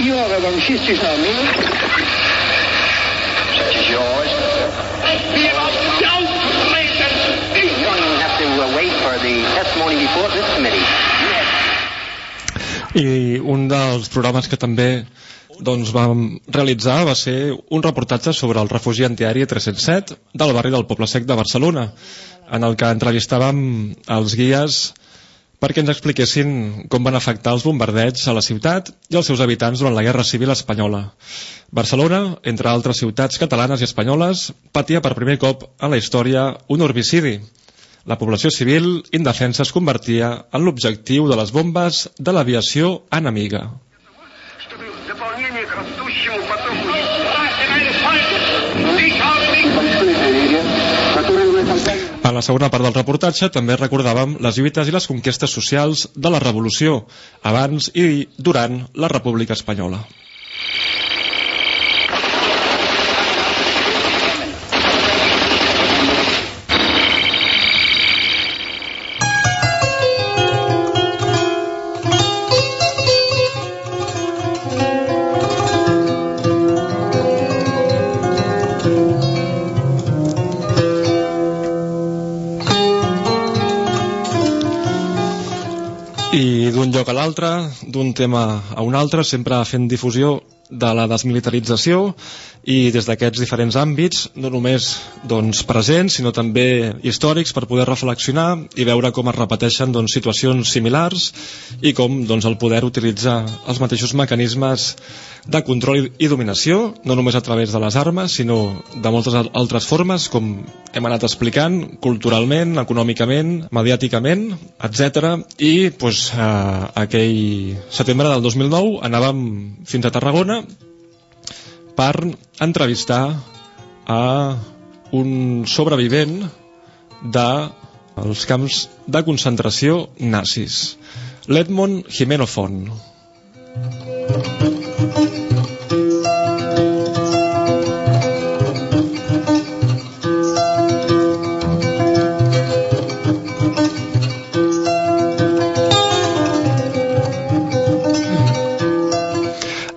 You have a sister's name, me. Such as yours. Be about self-maintenance. You don't even have to uh, wait for the testimony before this committee. I un dels programes que també doncs, vam realitzar va ser un reportatge sobre el refugi antiaeri 307 del barri del Poble Sec de Barcelona, en el que entrevistàvem els guies perquè ens expliquessin com van afectar els bombardeigs a la ciutat i als seus habitants durant la Guerra Civil Espanyola. Barcelona, entre altres ciutats catalanes i espanyoles, patia per primer cop en la història un orbicidi la població civil indefensa es convertia en l'objectiu de les bombes de l'aviació enemiga. En la segona part del reportatge també recordàvem les lluites i les conquestes socials de la Revolució, abans i durant la República Espanyola. L'altre, d'un tema a un altre, sempre fent difusió de la desmilitarització i des d'aquests diferents àmbits, no només doncs, presents, sinó també històrics per poder reflexionar i veure com es repeteixen doncs, situacions similars i com doncs, el poder utilitzar els mateixos mecanismes de control i dominació, no només a través de les armes, sinó de moltes al- altres formes, com hem anat explicant, culturalment, econòmicament, mediàticament, etc. I doncs, eh, aquell setembre del 2009 anàvem fins a Tarragona per entrevistar a un sobrevivent de els camps de concentració nazis, l'Edmond Jimeno Font.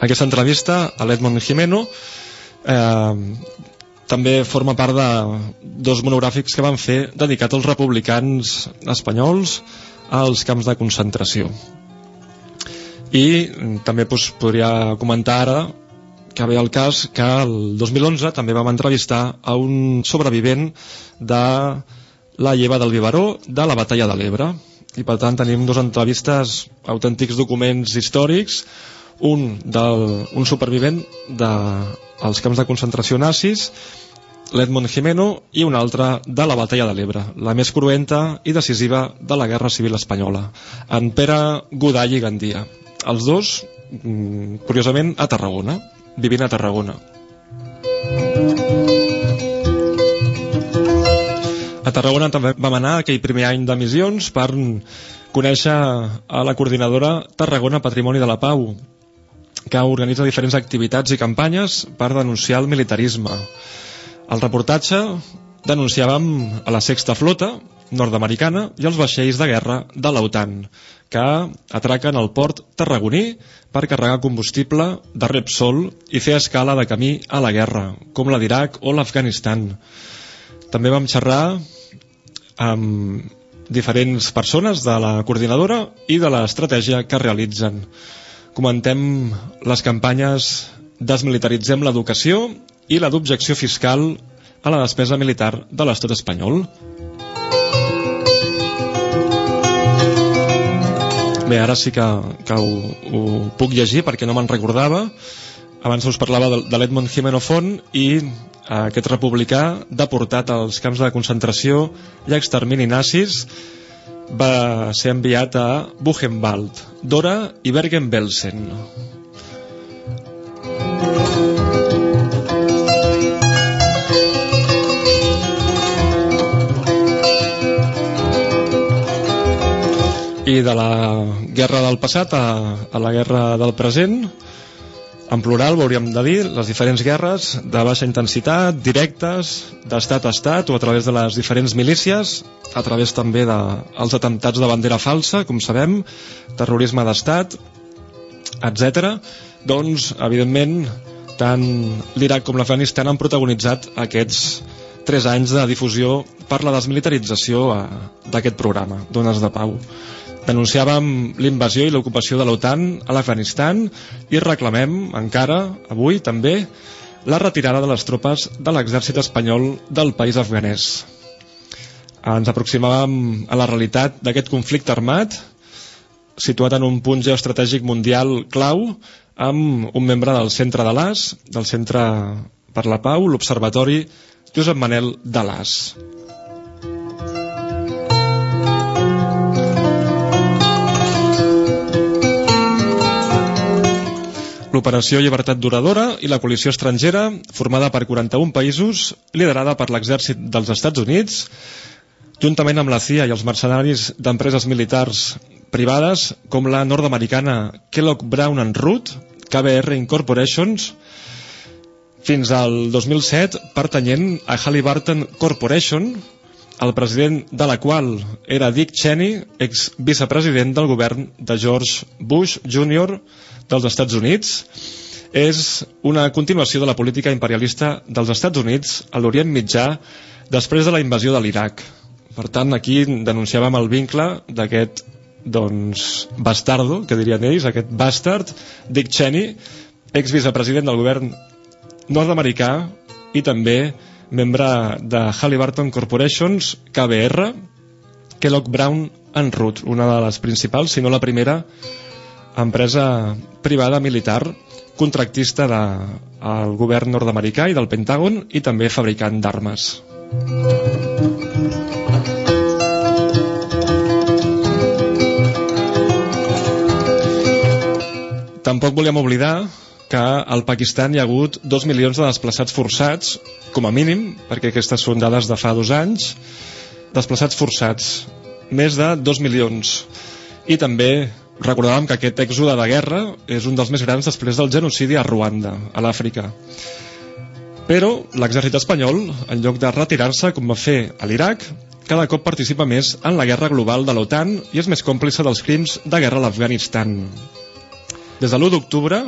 Aquesta entrevista a l'Edmond Jimeno eh, també forma part de dos monogràfics que van fer dedicats als republicans espanyols als camps de concentració. I també doncs, podria comentar ara que ve el cas que el 2011 també vam entrevistar a un sobrevivent de la lleva del Vivaró de la batalla de l'Ebre. I per tant tenim dues entrevistes autèntics documents històrics un, del, un supervivent dels camps de concentració nazis l'Edmond Jimeno i un altre de la batalla de l'Ebre, la més cruenta i decisiva de la Guerra Civil Espanyola, en Pere Godall i Gandia. Els dos, mm, curiosament, a Tarragona, vivint a Tarragona. A Tarragona també vam anar aquell primer any de missions per conèixer a la coordinadora Tarragona Patrimoni de la Pau, que organitza diferents activitats i campanyes per denunciar el militarisme. Al reportatge denunciàvem a la sexta flota nord-americana i els vaixells de guerra de l'OTAN, que atraquen al port tarragoní per carregar combustible de Repsol i fer escala de camí a la guerra, com la d'Iraq o l'Afganistan. També vam xerrar amb diferents persones de la coordinadora i de l'estratègia que realitzen. Comentem les campanyes Desmilitaritzem l'educació i la d'objecció fiscal a la despesa militar de l'estat espanyol. Bé, ara sí que, que ho, ho puc llegir perquè no me'n recordava. Abans us parlava de, de l'Edmond Jimeno Font i aquest republicà deportat als camps de concentració i extermini nazis va ser enviat a Buchenwald, Dora i Bergen-Belsen. I de la guerra del passat a, a la guerra del present, en plural, hauríem de dir, les diferents guerres de baixa intensitat, directes, d'estat a estat o a través de les diferents milícies, a través també dels de, atemptats de bandera falsa, com sabem, terrorisme d'estat, etc. Doncs, evidentment, tant l'Iraq com l'Afganistan han protagonitzat aquests tres anys de difusió per la desmilitarització eh, d'aquest programa, Dones de Pau. Denunciàvem l'invasió i l'ocupació de l'OTAN a l'Afganistan i reclamem encara, avui també, la retirada de les tropes de l'exèrcit espanyol del país afganès. Ens aproximàvem a la realitat d'aquest conflicte armat, situat en un punt geoestratègic mundial clau, amb un membre del centre de l'AS, del Centre per la Pau, l'Observatori Josep Manel de l'AS. l'Operació Llibertat Duradora i la coalició estrangera, formada per 41 països, liderada per l'exèrcit dels Estats Units, juntament amb la CIA i els mercenaris d'empreses militars privades com la nord-americana Kellogg Brown and Root, KBR Incorporations, fins al 2007 pertanyent a Halliburton Corporation, el president de la qual era Dick Cheney, ex vicepresident del govern de George Bush Jr., dels Estats Units és una continuació de la política imperialista dels Estats Units a l'Orient Mitjà després de la invasió de l'Iraq. Per tant, aquí denunciàvem el vincle d'aquest doncs, bastardo, que dirien ells, aquest bastard, Dick Cheney, ex-vicepresident del govern nord-americà i també membre de Halliburton Corporations, KBR, Kellogg Brown and Root, una de les principals, si no la primera, empresa privada militar contractista del de, govern nord-americà i del Pentàgon i també fabricant d'armes. Tampoc volíem oblidar que al Pakistan hi ha hagut dos milions de desplaçats forçats, com a mínim, perquè aquestes són dades de fa dos anys, desplaçats forçats, més de dos milions. I també recordàvem que aquest èxode de guerra és un dels més grans després del genocidi a Ruanda, a l'Àfrica. Però l'exèrcit espanyol, en lloc de retirar-se com va fer a l'Iraq, cada cop participa més en la guerra global de l'OTAN i és més còmplice dels crims de guerra a l'Afganistan. Des de l'1 d'octubre,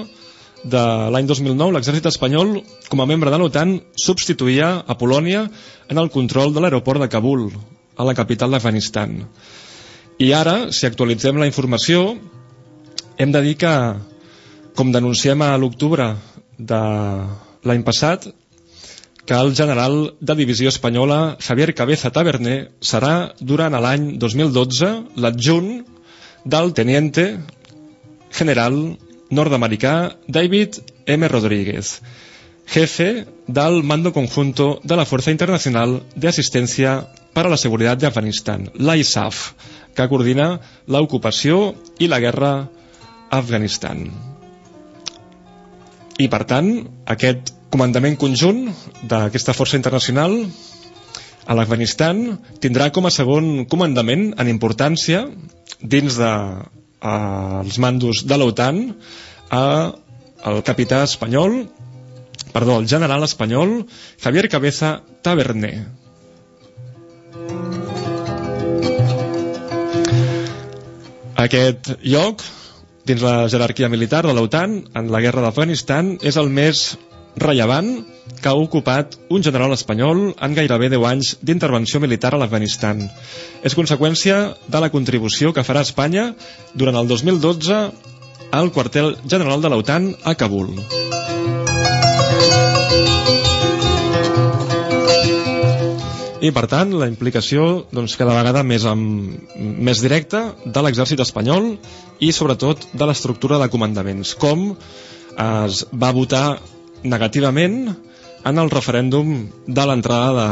de l'any 2009, l'exèrcit espanyol, com a membre de l'OTAN, substituïa a Polònia en el control de l'aeroport de Kabul, a la capital d'Afganistan. I ara, si actualitzem la informació, hem de dir que, com denunciem a l'octubre de l'any passat, que el general de divisió espanyola Javier Cabeza Taberner serà durant l'any 2012 l'adjunt del teniente general nord-americà David M. Rodríguez, jefe del Mando Conjunto de la Fuerza Internacional de Asistencia para la Seguridad de Afganistán, l'ISAF, que coordina l'ocupació i la guerra a Afganistan. I, per tant, aquest comandament conjunt d'aquesta força internacional a l'Afganistan tindrà com a segon comandament en importància dins de eh, mandos de l'OTAN el capità espanyol perdó, el general espanyol Javier Cabeza Taberner aquest lloc dins la jerarquia militar de l'OTAN en la guerra d'Afganistan és el més rellevant que ha ocupat un general espanyol en gairebé 10 anys d'intervenció militar a l'Afganistan. És conseqüència de la contribució que farà Espanya durant el 2012 al quartel general de l'OTAN a Kabul. I, per tant, la implicació doncs, cada vegada més, amb, més directa de l'exèrcit espanyol i, sobretot, de l'estructura de comandaments. Com es va votar negativament en el referèndum de l'entrada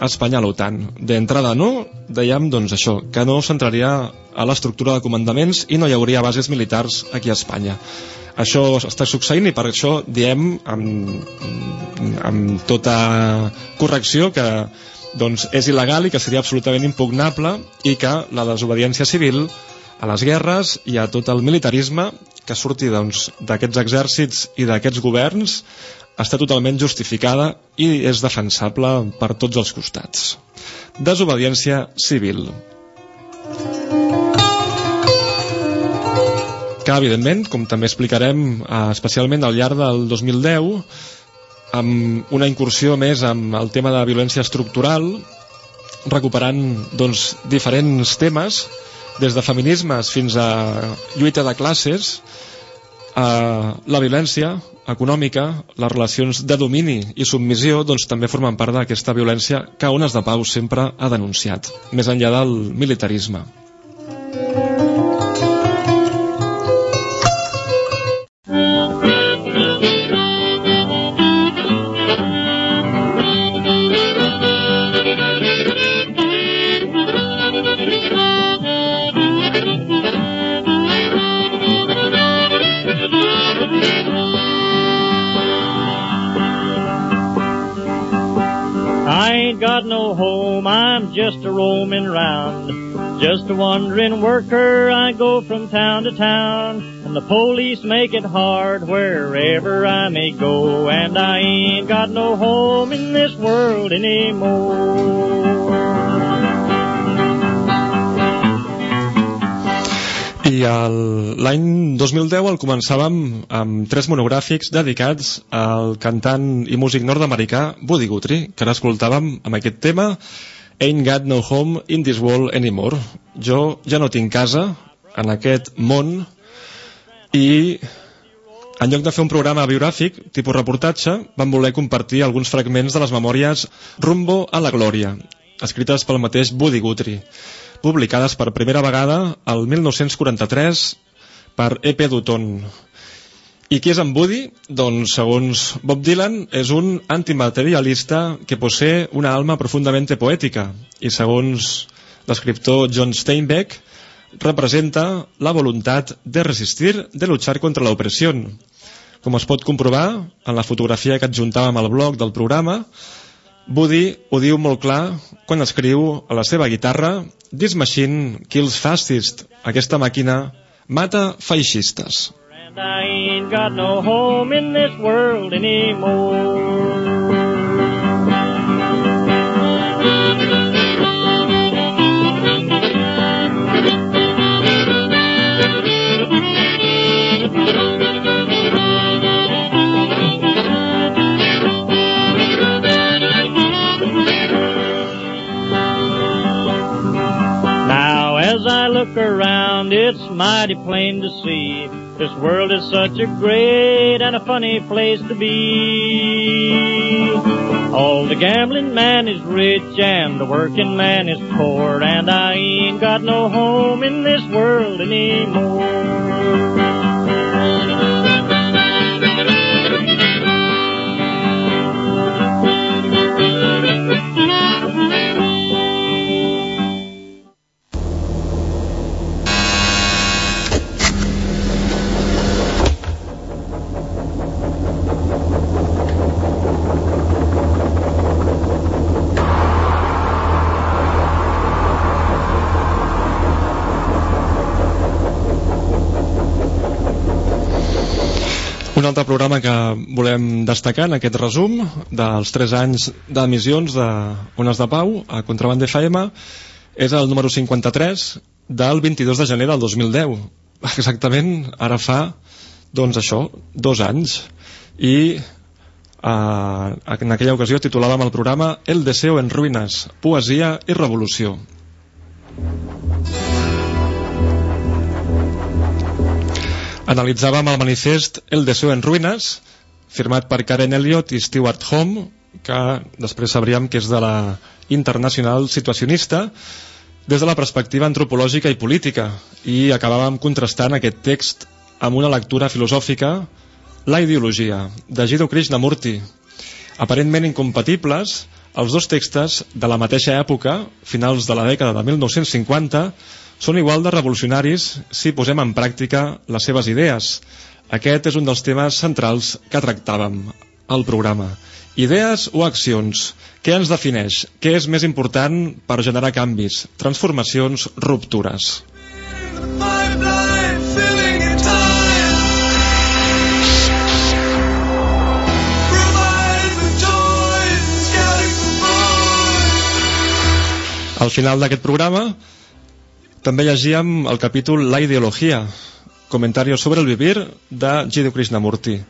d'Espanya a l'OTAN. D'entrada no, dèiem doncs això, que no s'entraria a l'estructura de comandaments i no hi hauria bases militars aquí a Espanya. Això està succeint i per això diem amb, amb tota correcció que doncs, és il·legal i que seria absolutament impugnable i que la desobediència civil a les guerres i a tot el militarisme que surti doncs, d'aquests doncs, exèrcits i d'aquests governs està totalment justificada i és defensable per tots els costats. Desobediència civil. Que, evidentment, com també explicarem eh, especialment al llarg del 2010, amb una incursió més amb el tema de violència estructural, recuperant doncs, diferents temes des de feminismes fins a lluita de classes, eh, la violència econòmica, les relacions de domini i submissió doncs, també formen part d'aquesta violència que Ones de Pau sempre ha denunciat, més enllà del militarisme. Just a roaming round. Just a wandering worker, I go from town to town. And the police make it hard wherever I may go. And I ain't got no home in this world anymore. I l'any 2010 el començàvem amb tres monogràfics dedicats al cantant i músic nord-americà Buddy Guthrie, que ara escoltàvem amb aquest tema Ain't got no home in this world anymore. Jo ja no tinc casa en aquest món i en lloc de fer un programa biogràfic, tipus reportatge, vam voler compartir alguns fragments de les memòries Rumbo a la Glòria, escrites pel mateix Buddy Guthrie, publicades per primera vegada el 1943 per E.P. Dutton, i qui és en Buddy? Doncs, segons Bob Dylan, és un antimaterialista que posee una alma profundamente poética i, segons l'escriptor John Steinbeck, representa la voluntat de resistir, de luchar contra la opresión. Com es pot comprovar en la fotografia que adjuntàvem al blog del programa, Buddy ho diu molt clar quan escriu a la seva guitarra This machine kills fascists. Aquesta màquina mata feixistes. And I ain't got no home in this world anymore. It's mighty plain to see. This world is such a great and a funny place to be. All the gambling man is rich and the working man is poor, and I ain't got no home in this world anymore. Un altre programa que volem destacar en aquest resum dels 3 anys d'emissions de Ones de Pau a Contraband FM és el número 53 del 22 de gener del 2010. Exactament, ara fa, doncs això, dos anys. I eh, en aquella ocasió titulàvem el programa El deseo en ruïnes, poesia i revolució. Analitzàvem el manifest El deseo en ruïnes, firmat per Karen Elliot i Stuart Home, que després sabríem que és de la internacional situacionista, des de la perspectiva antropològica i política, i acabàvem contrastant aquest text amb una lectura filosòfica, La ideologia, de Jiddu Krishnamurti. Aparentment incompatibles, els dos textos de la mateixa època, finals de la dècada de 1950, són igual de revolucionaris si posem en pràctica les seves idees. Aquest és un dels temes centrals que tractàvem al programa. Idees o accions? Què ens defineix? Què és més important per generar canvis, transformacions, ruptures? Al final d'aquest programa també llegíem el capítol La ideología, comentario sobre el vivir de Jiddu Krishnamurti.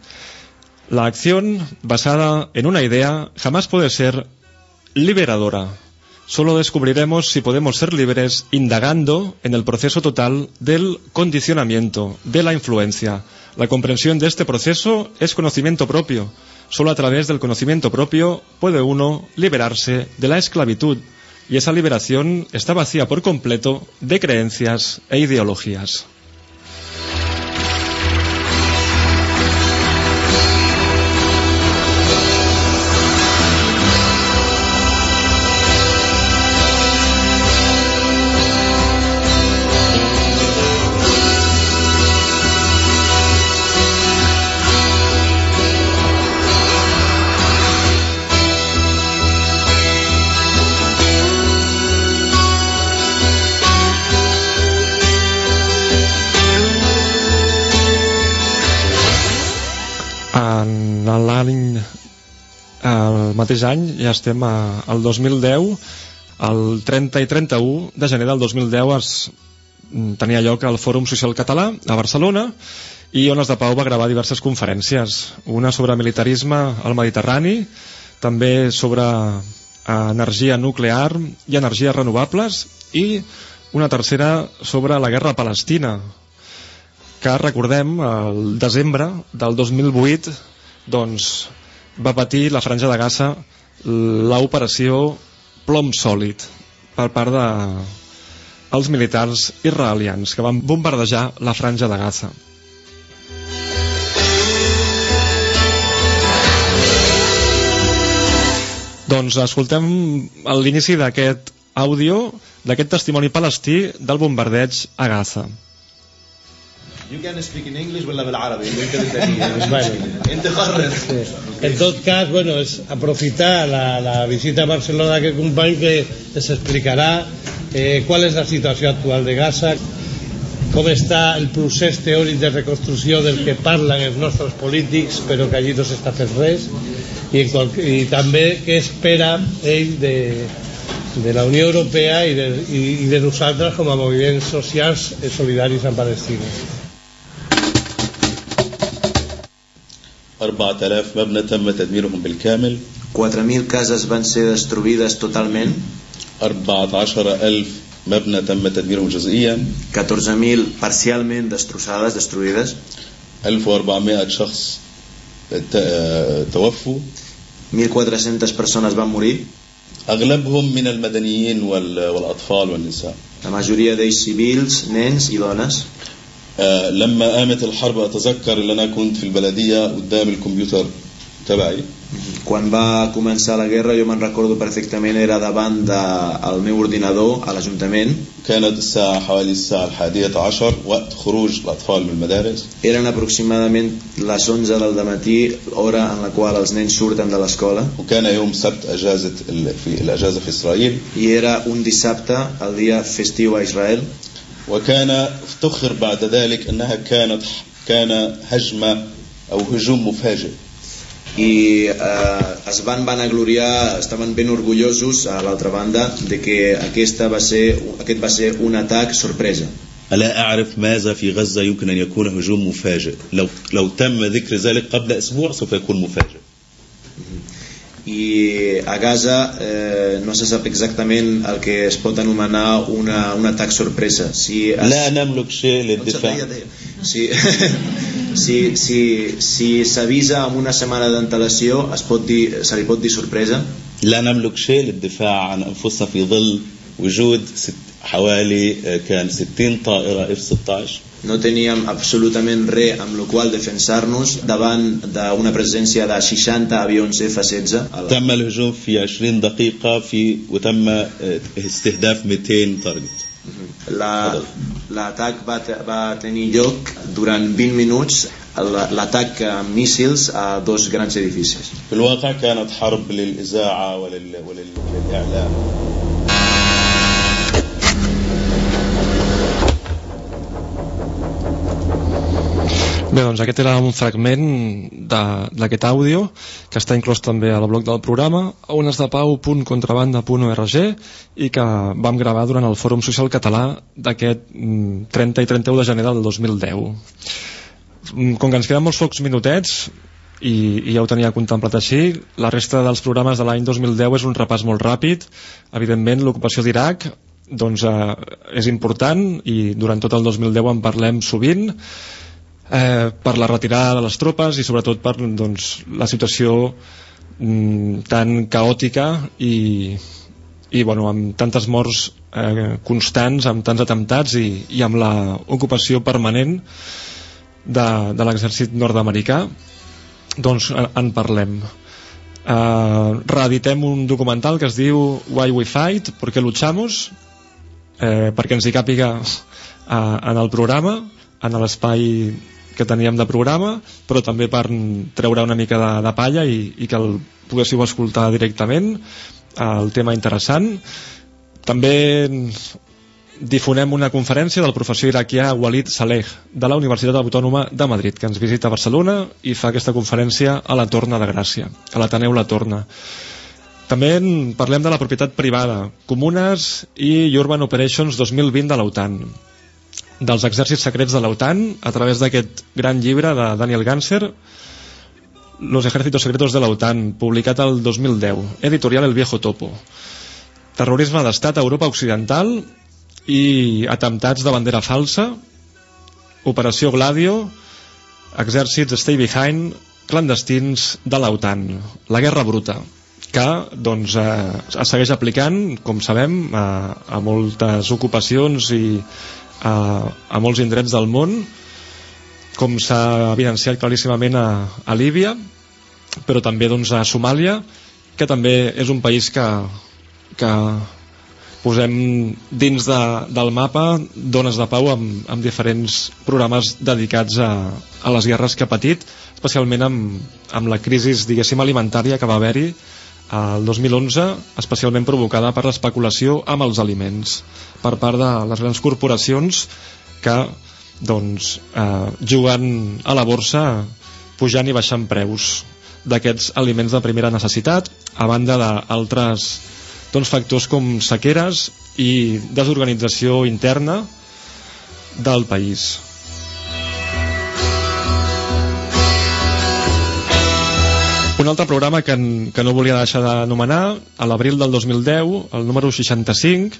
La acción basada en una idea jamás puede ser liberadora. Solo descubriremos si podemos ser libres indagando en el proceso total del condicionamiento, de la influencia. La comprensión de este proceso es conocimiento propio. Solo a través del conocimiento propio puede uno liberarse de la esclavitud y esa liberación está vacía por completo de creencias e ideologías. En l'any el mateix any ja estem a, al 2010 el 30 i 31 de gener del 2010 es mm, tenia lloc al Fòrum Social Català a Barcelona i Ones de Pau va gravar diverses conferències una sobre militarisme al Mediterrani també sobre eh, energia nuclear i energies renovables i una tercera sobre la guerra palestina que recordem el desembre del 2008 doncs va patir la franja de Gaza l'operació Plom Sòlid per part de els militars israelians que van bombardejar la franja de Gaza. Doncs escoltem l'inici d'aquest àudio, d'aquest testimoni palestí del bombardeig a Gaza. You can speak in English ولا بالعربي اللي انت بدك اياه Bueno. انت قرر En tot cas, bueno, és aprofitar la, la visita a Barcelona d'aquest company que ens explicarà eh, qual és la situació actual de Gaza, com està el procés teòric de reconstrucció del que parlen els nostres polítics, però que allí no s'està fent res, i, en qual, i també què espera ell de, de la Unió Europea i de, i, i de nosaltres com a moviments socials eh, solidaris amb Palestina. 4000 مبنى تم تدميرهم بالكامل 4.000 cases van ser destruïdes totalment 14000 مبنى تم تدميره جزئيا 14.000 parcialment destrossades, destruïdes 1400 شخص ت- توفوا 1.400 persones van morir أغلبهم من المدنيين وال- والأطفال والنساء la majoria d'ells civils, nens i dones آه، لما قامت الحرب أتذكر أن أنا كنت في البلدية قدام الكمبيوتر تبعي quan va començar la guerra jo me'n recordo perfectament era davant del meu ordinador a l'Ajuntament كانت الساعة حوالي الساعة الحادية عشر وقت خروج الأطفال من المدارس eren aproximadament les 11 del matí hora en la qual els nens surten de l'escola وكان يوم سبت أجازة ال- في الأجازة في إسرائيل i era un dissabte el dia festiu a Israel وكان افتخر بعد ذلك أنها كانت كان هجمة أو هجوم مفاجئ. I eh, es van vanagloriar, estaven ben orgullosos a l'altra banda de que aquesta va ser, aquest va ser un atac sorpresa. ألا أعرف ماذا في غزة يمكن أن يكون هجوم مفاجئ؟ لو, لو تم ذكر ذلك قبل أسبوع سوف يكون مفاجئ. i a Gaza eh, no se sap exactament el que es pot anomenar una, un atac sorpresa si es, لا نملك شيء للدفاع si, si, si, si s'avisa amb una setmana d'antelació es pot dir, se li pot dir sorpresa لا نملك شيء للدفاع عن أنفسنا في ظل وجود ست حوالي آه، كان 60 طائرة F-16 no teníem absolutament res amb la qual defensar-nos davant d'una presència de 60 avions F-16 a la- تم الهجوم في 20 دقيقة في وتم آه، استهداف 200 تارجت La- l'atac va, te- va tenir lloc durant 20 minuts la- l'atac amb míssils a dos grans edificis في الواقع كانت حرب للإذاعة ولل... ولل... وللإعلام Bé, doncs aquest era un fragment d'aquest àudio que està inclòs també al blog del programa onesdepau.contrabanda.org i que vam gravar durant el Fòrum Social Català d'aquest mm, 30 i 31 de gener del 2010. Mm, Com que ens queden molts pocs minutets i, i ja ho tenia contemplat així, la resta dels programes de l'any 2010 és un repàs molt ràpid. Evidentment, l'ocupació d'Iraq doncs, eh, és important i durant tot el 2010 en parlem sovint eh, per la retirada de les tropes i sobretot per doncs, la situació mm, tan caòtica i, i bueno, amb tantes morts eh, constants, amb tants atemptats i, i amb la ocupació permanent de, de l'exèrcit nord-americà doncs en parlem eh, reeditem un documental que es diu Why We Fight, ¿Por qué luchamos? eh, perquè ens hi càpiga eh, en el programa en l'espai que teníem de programa però també per treure una mica de, de palla i, i que el poguéssiu escoltar directament el tema interessant. També difonem una conferència del professor iraquià Walid Saleh de la Universitat Autònoma de Madrid que ens visita a Barcelona i fa aquesta conferència a la Torna de Gràcia a l'Ateneu La Torna. També parlem de la propietat privada Comunes i Urban Operations 2020 de l'OTAN dels exèrcits secrets de l'OTAN a través d'aquest gran llibre de Daniel Ganser Los ejércitos secretos de la OTAN publicat el 2010 editorial El Viejo Topo. Terrorisme d'estat a Europa Occidental i atemptats de bandera falsa Operació Gladio exèrcits Stay Behind clandestins de l'OTAN la guerra bruta que doncs, eh, es segueix aplicant, com sabem, a, a moltes ocupacions i a, a molts indrets del món, com s'ha evidenciat claríssimament a, a Líbia, però també doncs, a Somàlia, que també és un país que, que posem dins de, del mapa dones de pau amb, amb diferents programes dedicats a, a les guerres que ha patit, especialment amb, amb la crisi, diguéssim, alimentària que va haver-hi el 2011, especialment provocada per l'especulació amb els aliments per part de les grans corporacions que doncs, eh, juguen a la borsa pujant i baixant preus d'aquests aliments de primera necessitat a banda d'altres doncs, factors com sequeres i desorganització interna del país. Un altre programa que, en, que no volia deixar d'anomenar, a l'abril del 2010, el número 65,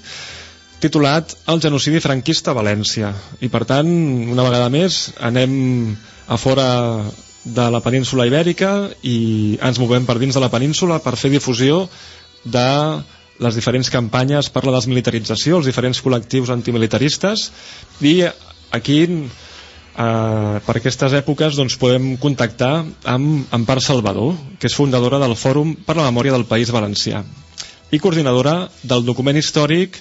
titulat El genocidi franquista a València. I per tant, una vegada més, anem a fora de la península ibèrica i ens movem per dins de la península per fer difusió de les diferents campanyes per la desmilitarització, els diferents col·lectius antimilitaristes i aquí eh, per aquestes èpoques doncs, podem contactar amb Ampar Salvador, que és fundadora del Fòrum per la Memòria del País Valencià i coordinadora del document històric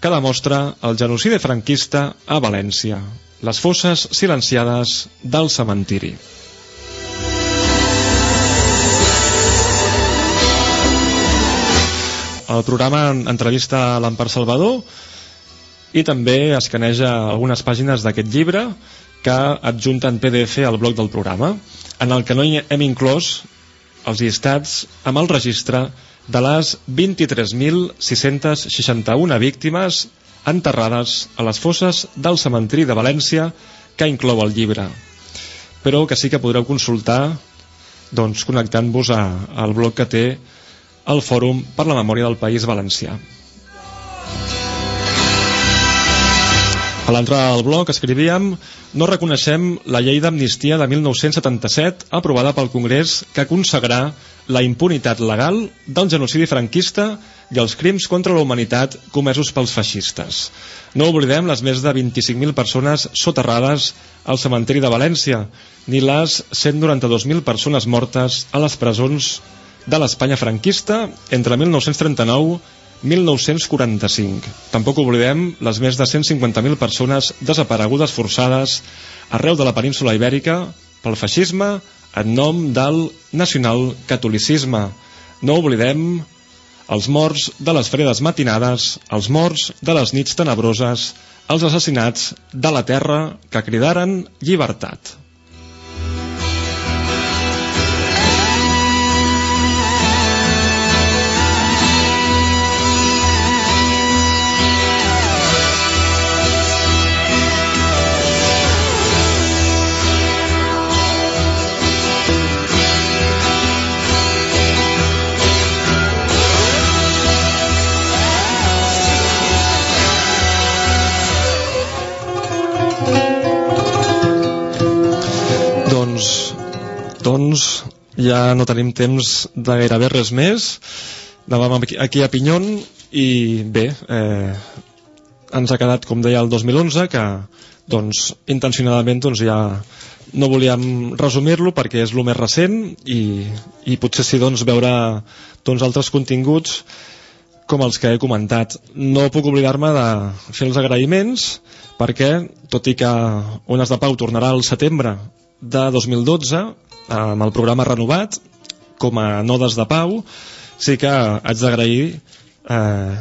que demostra el genocidi franquista a València, les fosses silenciades del cementiri. El programa entrevista l'Empar Salvador i també escaneja algunes pàgines d'aquest llibre que adjunten PDF al bloc del programa, en el que no hem inclòs els llistats amb el registre de les 23.661 víctimes enterrades a les fosses del cementiri de València que inclou el llibre però que sí que podreu consultar doncs, connectant-vos al bloc que té el Fòrum per la Memòria del País Valencià. A l'entrada del bloc escrivíem no reconeixem la llei d'amnistia de 1977 aprovada pel Congrés que consagrà la impunitat legal del genocidi franquista i els crims contra la humanitat comesos pels feixistes. No oblidem les més de 25.000 persones soterrades al cementiri de València, ni les 192.000 persones mortes a les presons de l'Espanya franquista entre 1939 1945. Tampoc oblidem les més de 150.000 persones desaparegudes forçades arreu de la península ibèrica pel feixisme en nom del nacional-catolicisme. No oblidem els morts de les fredes matinades, els morts de les nits tenebroses, els assassinats de la terra que cridaren llibertat. Ja no tenim temps de gairebé res més anàvem aquí a Pinyon i bé eh, ens ha quedat com deia el 2011 que doncs intencionadament doncs ja no volíem resumir-lo perquè és el més recent i, i potser sí doncs veure doncs, altres continguts com els que he comentat. No puc oblidar-me de fer els agraïments perquè, tot i que Ones de Pau tornarà al setembre de 2012 amb el programa renovat com a nodes de pau. Sí que haig d'agrair eh,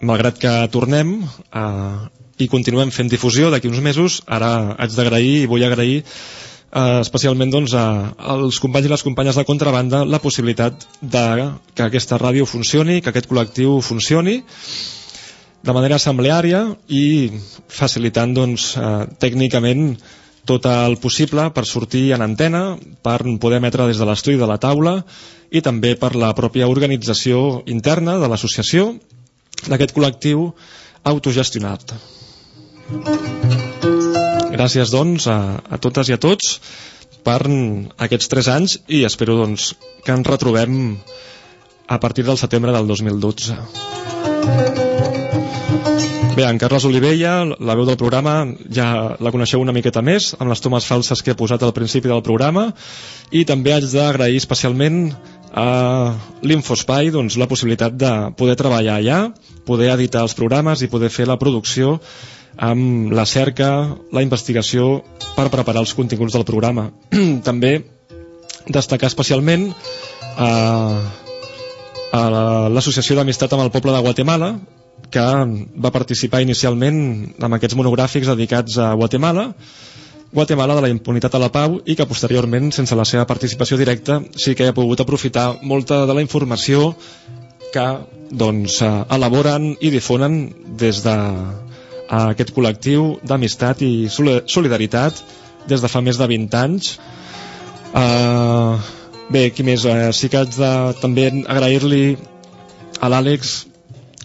malgrat que tornem eh, i continuem fent difusió d'aquí uns mesos ara haig d'agrair i vull agrair eh, especialment doncs, a, als companys i les companyes de contrabanda la possibilitat de que aquesta ràdio funcioni, que aquest col·lectiu funcioni de manera assembleària i facilitant doncs, eh, tècnicament tot el possible per sortir en antena, per poder emetre des de l'estudi de la taula i també per la pròpia organització interna de l'associació d'aquest col·lectiu autogestionat. Gràcies, doncs, a, a totes i a tots per aquests tres anys i espero doncs, que ens retrobem a partir del setembre del 2012. Bé, en Carles Olivella, la veu del programa, ja la coneixeu una miqueta més, amb les tomes falses que he posat al principi del programa, i també haig d'agrair especialment a l'Infospai doncs, la possibilitat de poder treballar allà, poder editar els programes i poder fer la producció amb la cerca, la investigació per preparar els continguts del programa. també destacar especialment a, a l'Associació d'Amistat amb el Poble de Guatemala, que va participar inicialment en aquests monogràfics dedicats a Guatemala, Guatemala de la impunitat a la pau i que posteriorment, sense la seva participació directa, sí que ha pogut aprofitar molta de la informació que doncs, eh, elaboren i difonen des de aquest col·lectiu d'amistat i solidaritat des de fa més de 20 anys. Uh, bé, qui més? Uh, sí que haig de també agrair-li a l'Àlex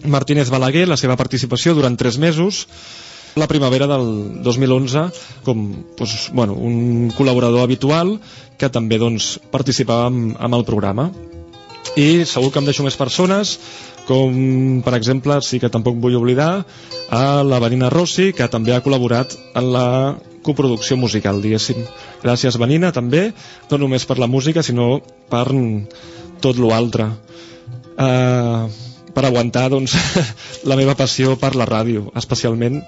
Martínez Balaguer la seva participació durant tres mesos la primavera del 2011 com doncs, bueno, un col·laborador habitual que també doncs, participava amb, el programa. I segur que em deixo més persones com per exemple sí que tampoc vull oblidar a la Vanina Rossi que també ha col·laborat en la coproducció musical diguéssim. Gràcies Vanina també. No només per la música sinó per tot l'altre uh, per aguantar doncs, la meva passió per la ràdio especialment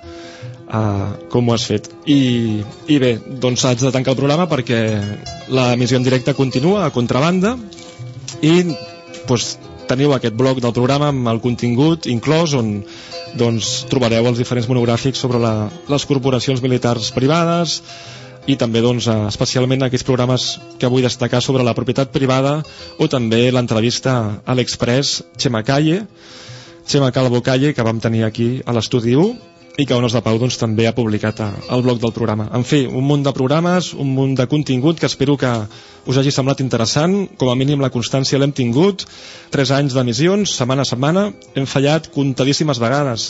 uh, com ho has fet. I, i bé, doncs haig de tancar el programa perquè l'emissió en directe continua a contrabanda i doncs, teniu aquest bloc del programa amb el contingut inclòs on doncs, trobareu els diferents monogràfics sobre la, les corporacions militars privades i també doncs, especialment aquells programes que vull destacar sobre la propietat privada o també l'entrevista a l'Express Xema Calle Xema Calvo Calle que vam tenir aquí a l'estudi 1 i que Ones de Pau doncs, també ha publicat al blog del programa. En fi, un munt de programes, un munt de contingut que espero que us hagi semblat interessant. Com a mínim la constància l'hem tingut. Tres anys d'emissions, setmana a setmana. Hem fallat comptadíssimes vegades.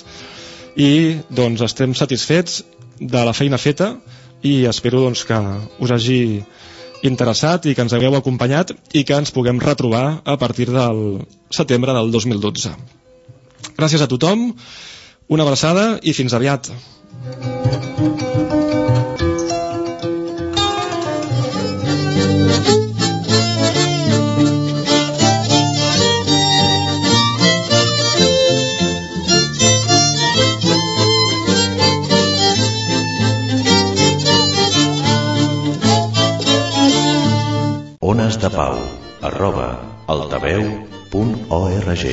I doncs estem satisfets de la feina feta i espero doncs, que us hagi interessat i que ens hagueu acompanyat i que ens puguem retrobar a partir del setembre del 2012. Gràcies a tothom una abraçada i fins aviat. Ones de Pau arroba altaveu.org